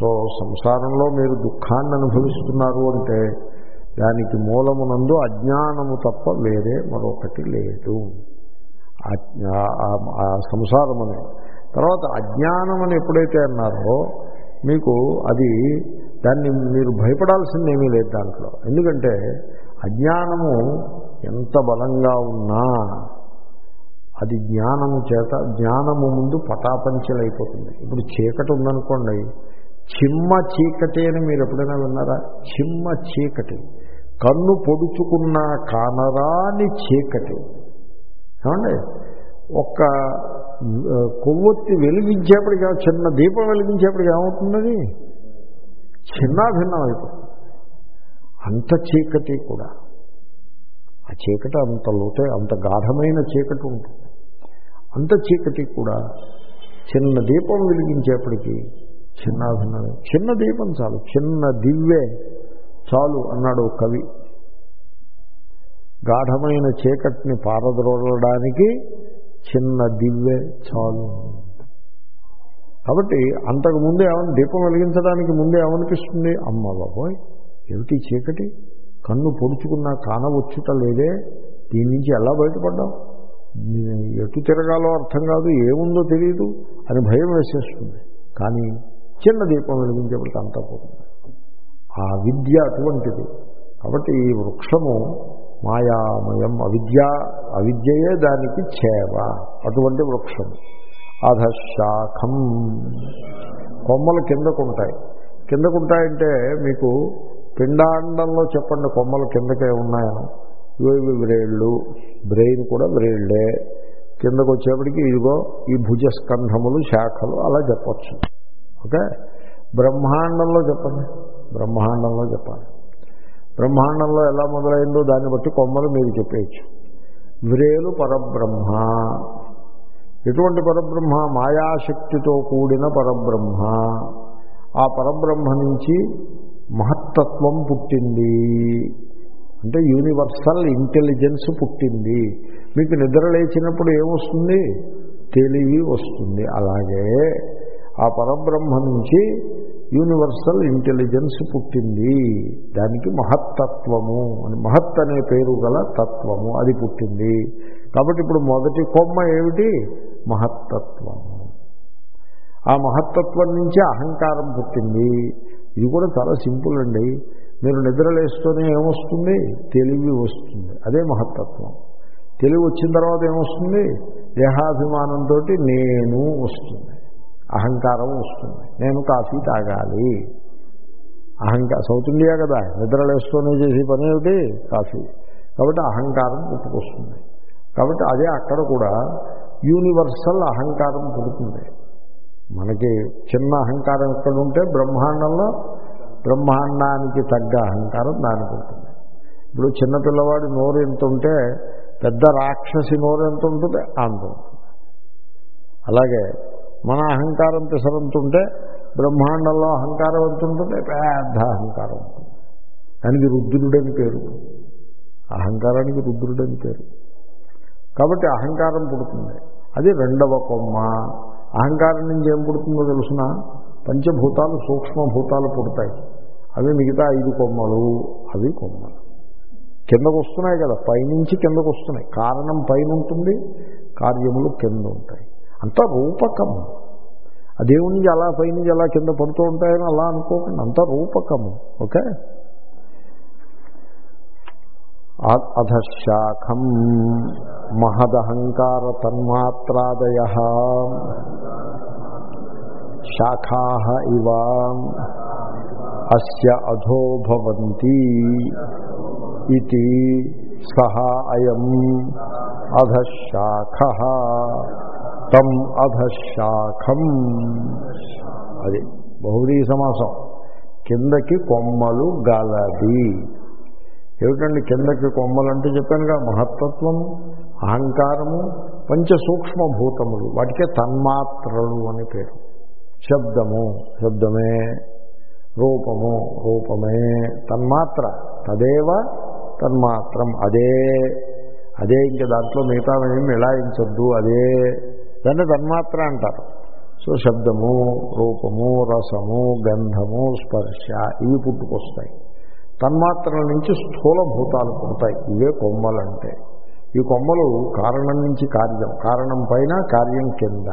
సో సంసారంలో మీరు దుఃఖాన్ని అనుభవిస్తున్నారు అంటే దానికి మూలమునందు అజ్ఞానము తప్ప వేరే మరొకటి లేదు. ఆ- సంసారమునే. తర్వాత అజ్ఞానం అని ఎప్పుడైతే అన్నారో మీకు అది దాన్ని మీరు భయపడాల్సింది ఏమీ లేదు దాంట్లో. ఎందుకంటే అజ్ఞానము ఎంత బలంగా ఉన్నా అది జ్ఞానము చేత జ్ఞానము ముందు పటాపంచలైపోతుంది. ఇప్పుడు చీకటి ఉందనుకోండి చిమ్మ చీకటి అని మీరు ఎప్పుడైనా విన్నారా? చిమ్మ చీకటి. కన్ను పొడుచుకున్న కానరాని చీకటి. ఏమండి? ఒక్క కొవ్వొత్తి వెలిగించేప్పటికి చిన్న దీపం వెలిగించేప్పటికి ఏమవుతున్నది చిన్న భిన్నం అయిపోతుంది. అంత చీకటి కూడా. ఆ చీకటి అంత లోతే అంత గాఢమైన చీకటి ఉంటుంది. అంత చీకటి కూడా చిన్న దీపం వెలిగించేప్పటికీ చిన్న భిన్నమే చిన్న దీపం చాలు. చిన్న దివ్వే చాలు అన్నాడు కవి. గాఢమైన చీకటిని పారద్రోడడానికి చిన్న దివ్వె చాలు. కాబట్టి అంతకు ముందే ఏమని దీపం వెలిగించడానికి ముందే ఏమనిపిస్తుంది? అమ్మ బాబోయ్ ఏమిటి చీకటి? కన్ను పొడుచుకున్నా కానవచ్చుట లేదే? దీని నుంచి ఎలా బయటపడ్డాం ఎటు తిరగాలో అర్థం కాదు ఏముందో తెలియదు అని భయం వేసేస్తుంది. కానీ చిన్న దీపం వెలిగించేప్పటికి అంతా పోతుంది. ఆ విద్య అటువంటిది. కాబట్టి ఈ వృక్షము మాయామయం అవిద్య అవిద్యయే దానికి చేవ అటువంటి వృక్షం. అధశాఖం. కొమ్మలు కిందకుంటాయి. కిందకుంటాయంటే మీకు పిండాండంలో చెప్పండి కొమ్మలు కిందకే ఉన్నాయను. ఇవి వ్రేళ్ళు బ్రెయిన్ కూడా వ్రేళ్ళే కిందకు వచ్చేప్పటికి ఇదిగో ఈ భుజస్కంధములు శాఖలు అలా చెప్పచ్చు. ఓకే? బ్రహ్మాండంలో చెప్పండి. బ్రహ్మాండంలో చెప్పాలి. బ్రహ్మాండంలో ఎలా మొదలైందో దాన్ని బట్టి కొమ్మలు మీరు చెప్పేయచ్చు. వ్రేలు పరబ్రహ్మ. ఎటువంటి పరబ్రహ్మ? మాయాశక్తితో కూడిన పరబ్రహ్మ. ఆ పరబ్రహ్మ నుంచి మహత్తత్వం పుట్టింది. అంటే యూనివర్సల్ ఇంటెలిజెన్స్ పుట్టింది. మీకు నిద్ర లేచినప్పుడు ఏమొస్తుంది? తెలివి వస్తుంది. అలాగే ఆ పరబ్రహ్మ నుంచి యూనివర్సల్ ఇంటెలిజెన్స్ పుట్టింది. దానికి మహత్తత్వము అని మహత్ అనే పేరు గల తత్వము అది పుట్టింది. కాబట్టి ఇప్పుడు మొదటి కొమ్మ ఏమిటి? మహత్తత్వము. ఆ మహత్తత్వం నుంచి అహంకారం పుట్టింది. ఇది కూడా చాలా సింపుల్ అండి. మీరు నిద్రలేస్తూనే ఏమొస్తుంది? తెలివి వస్తుంది. అదే మహత్తత్వం. తెలివి వచ్చిన తర్వాత ఏమొస్తుంది? దేహాభిమానంతో నేను వస్తుంది. అహంకారం వస్తుంది. నేను కాఫీ తాగాలి. అహంకార సౌత్ ఇండియా కదా నిద్రలేస్తూనే చేసే పని ఏమిటి? కాఫీ. కాబట్టి అహంకారం పుట్టుకొస్తుంది. కాబట్టి అదే అక్కడ కూడా యూనివర్సల్ అహంకారం పుడుతుంది. మనకి చిన్న అహంకారం ఎక్కడ ఉంటే బ్రహ్మాండంలో బ్రహ్మాండానికి తగ్గ అహంకారం దానికి ఉంటుంది ఇప్పుడు చిన్నపిల్లవాడి నోరు ఎంత ఉంటే పెద్ద రాక్షసి నోరు ఎంత ఉంటుంది అంత. ఉంటుంది అలాగే మన అహంకారం పిసరంతుంటే బ్రహ్మాండంలో అహంకారం ఎంత ఉంటుంది పెద్ద అహంకారం ఉంటుంది. దానికి రుద్రుడని పేరు. అహంకారానికి రుద్రుడని పేరు. కాబట్టి అహంకారం పుడుతుంది. అది రెండవ కొమ్మ. అహంకారం నుంచి ఏం పుడుతుందో తెలుసిన? పంచభూతాలు సూక్ష్మభూతాలు పుడతాయి. అవి మిగతా ఐదు కొమ్మలు. అవి కొమ్మలు. కిందకు వస్తున్నాయి కదా. పైనుంచి కిందకు వస్తున్నాయి కారణం పైన ఉంటుంది కార్యములు కింద ఉంటాయి అంతా రూపకము ఆ దేవుని నుంచి అలా పైనుంచి అలా కింద పడుతూ ఉంటాయని అలా అనుకోకండి. అంతా రూపకము ఓకే? అధశాఖం మహదహంకార తన్మాత్రాదయ. శాఖా ఇవ. అస్య అధోభవంతి ఇది సహా అయం. అధశాఖ. తం అధశాఖం అది బహుదీ సమాసం. కిందకి కొమ్మలు గలది. ఏమిటండి కిందకి కొమ్మలు అంటే చెప్పానుగా మహత్తత్వము అహంకారము పంచ సూక్ష్మభూతములు వాటికే తన్మాత్రలు అని పేరు. శబ్దము శబ్దమే. రూపము రూపమే. తన్మాత్ర తదేవ తన్మాత్రం అదే. అదే ఇంక దాంట్లో మిగతా ఏం మిళాయించద్దు అదే. దాన్ని తన్మాత్ర అంటారు. సో శబ్దము రూపము రసము గంధము స్పర్శ ఇవి పుట్టుకొస్తాయి. తన్మాత్రల నుంచి స్థూల భూతాలు పుడతాయి. ఇవే కొమ్మలంటే. ఈ కొమ్మలు కారణం నుంచి కార్యం కారణం పైన కార్యం కింద.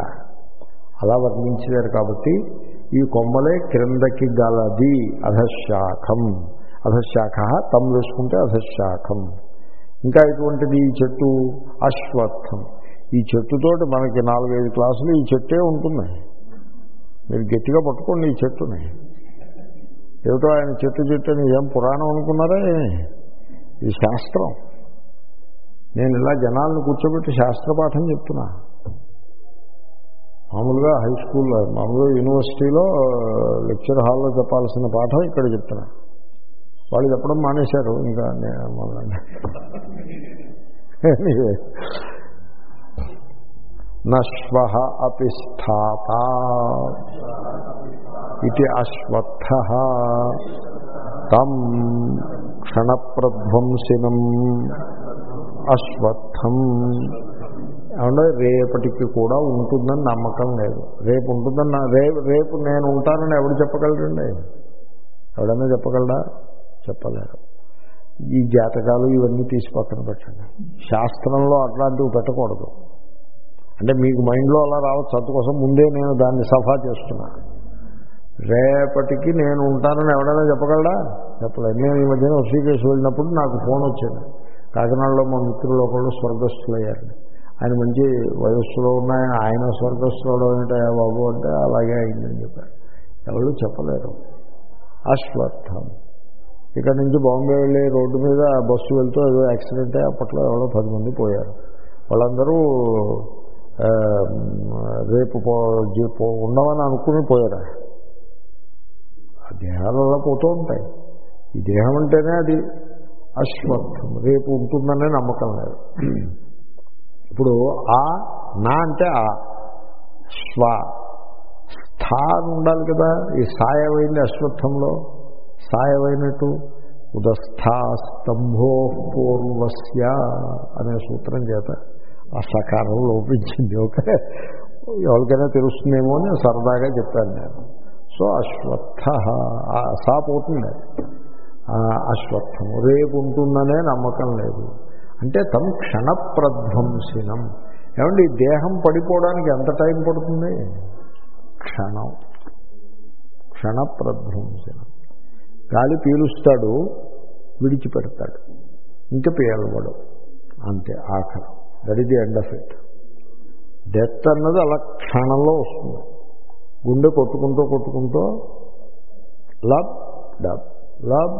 అలా వర్ణించలేరు కాబట్టి ఈ కొమ్మలే క్రిందకి గలది అధశాఖం. అధశాఖ తమ్ వేసుకుంటే అధశాఖం. ఇంకా ఎటువంటిది ఈ చెట్టు? అశ్వత్థం. ఈ చెట్టుతోటి మనకి నాలుగైదు క్లాసులు ఈ చెట్టే ఉంటుంది. మీరు గట్టిగా పట్టుకోండి ఈ చెట్టుని. ఏమిటో ఆయన చెట్టు చెట్టు అని ఏం పురాణం అనుకున్నారా ఇది శాస్త్రం. నేను ఇలా జనాలను కూర్చోబెట్టి శాస్త్ర పాఠం చెప్తున్నా. మామూలుగా హై స్కూల్లో మామూలుగా యూనివర్సిటీలో లెక్చర్ హాల్లో చెప్పాల్సిన పాఠం ఇక్కడ చెప్తున్నా. వాళ్ళు చెప్పడం మానేశారు. ఇంకా నశ్వ అపి స్థాత ఇది అశ్వత్థ. తం క్షణప్రధ్వంసినం అశ్వత్థం. అంటే రేపటికి కూడా ఉంటుందని నమ్మకం లేదు. రేపు ఉంటుందని రేపు రేపు నేను ఉంటానని ఎవడు చెప్పగలరండి ఎవడన్నా చెప్పగలడా? చెప్పలేరు. ఈ జాతకాలు ఇవన్నీ తీసి పక్కన పెట్టండి. శాస్త్రంలో అట్లాంటివి పెట్టకూడదు. అంటే మీకు మైండ్లో అలా రావచ్చు. అందుకోసం ముందే నేను దాన్ని సఫా చేస్తున్నా. రేపటికి నేను ఉంటానని ఎవడైనా చెప్పగలడా? చెప్పలేదు. నేను ఈ మధ్యన ఋషికేశ్ వెళ్ళినప్పుడు నాకు ఫోన్ వచ్చింది. కాకినాడలో మా మిత్రులు ఒకళ్ళు స్వర్గస్థులయ్యారు. ఆయన మంచి వయస్సులో ఉన్నాయని ఆయన స్వర్గస్థులో ఏంటయా బాబు అంటే అలాగే అయిందని చెప్పారు. ఎవరు చెప్పలేరు. అశ్వర్థం ఇక్కడ నుంచి బాంబే వెళ్ళి రోడ్డు మీద బస్సు వెళ్తూ ఏదో యాక్సిడెంట్ అప్పట్లో ఎవరో పది మంది పోయారు. వాళ్ళందరూ రేపు పో ఉండమని అనుకుని పోయారా ఆ దేహాలు అలా పోతూ ఉంటాయి. ఈ దేహం అంటేనే అది అశ్వత్థం. రేపు ఉంటుందనే నమ్మకం లేదు. ఇప్పుడు ఆ నా అంటే ఆ. స్వ స్థా ఉండాలి కదా. ఈ సాయమైంది అశ్వత్థంలో. సాయమైనట్టు ఉదస్థా స్తంభో పూర్వస్య అనే సూత్రం చేత ఆ సకారం లోపించింది. ఓకే. ఎవరికైనా తెలుస్తుందేమో అని సరదాగా చెప్పాను నేను. సో అశ్వత్థ సా పోతుంది అశ్వత్థం రేపు ఉంటుందనే నమ్మకం లేదు. అంటే తమ్ క్షణప్రధ్వంసినం. ఏమండి దేహం పడిపోవడానికి ఎంత టైం పడుతుంది? క్షణం. క్షణప్రధ్వంసినం. గాలి పీలుస్తాడు విడిచిపెడతాడు. ఇంకా పీలవడు. అంతే ఆఖరం. That is the end of it death అన్నది అలా క్షణంలో వస్తుంది. గుండె కొట్టుకుంటూ కొట్టుకుంటూ lub dub lub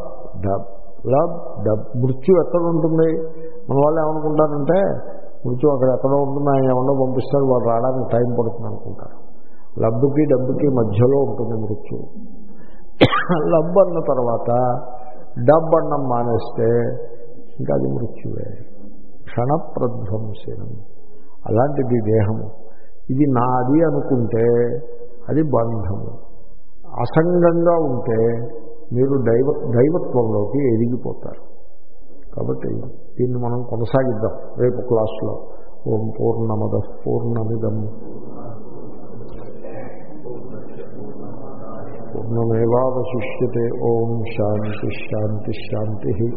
dub lub dub. మృత్యు ఎక్కడ ఉంటుంది? మన వాళ్ళు ఏమనుకుంటారంటే మృత్యు అక్కడ ఎక్కడో ఉంటుంది ఆయన ఏమన్నా పంపిస్తారు వాళ్ళు రావడానికి టైం పడుతుంది అనుకుంటారు. లబ్బుకి డబ్బుకి మధ్యలో ఉంటుంది మృత్యు లబ్ అన్న తర్వాత డబ్ అన్నం మానేస్తే ఇంకా అది మృత్యువే. క్షణప్రధ్వంసనం. అలాంటిది దేహము. ఇది నాది అనుకుంటే అది బంధము. అసంగంగా ఉంటే మీరు దైవ దైవత్వంలోకి ఎదిగిపోతారు. కాబట్టి దీన్ని మనం కొనసాగిద్దాం రేపు క్లాస్లో. ఓం పూర్ణమద పూర్ణమిదం. పూర్ణమేవాశిష్యతే ఓం శాంతి శాంతి శాంతి.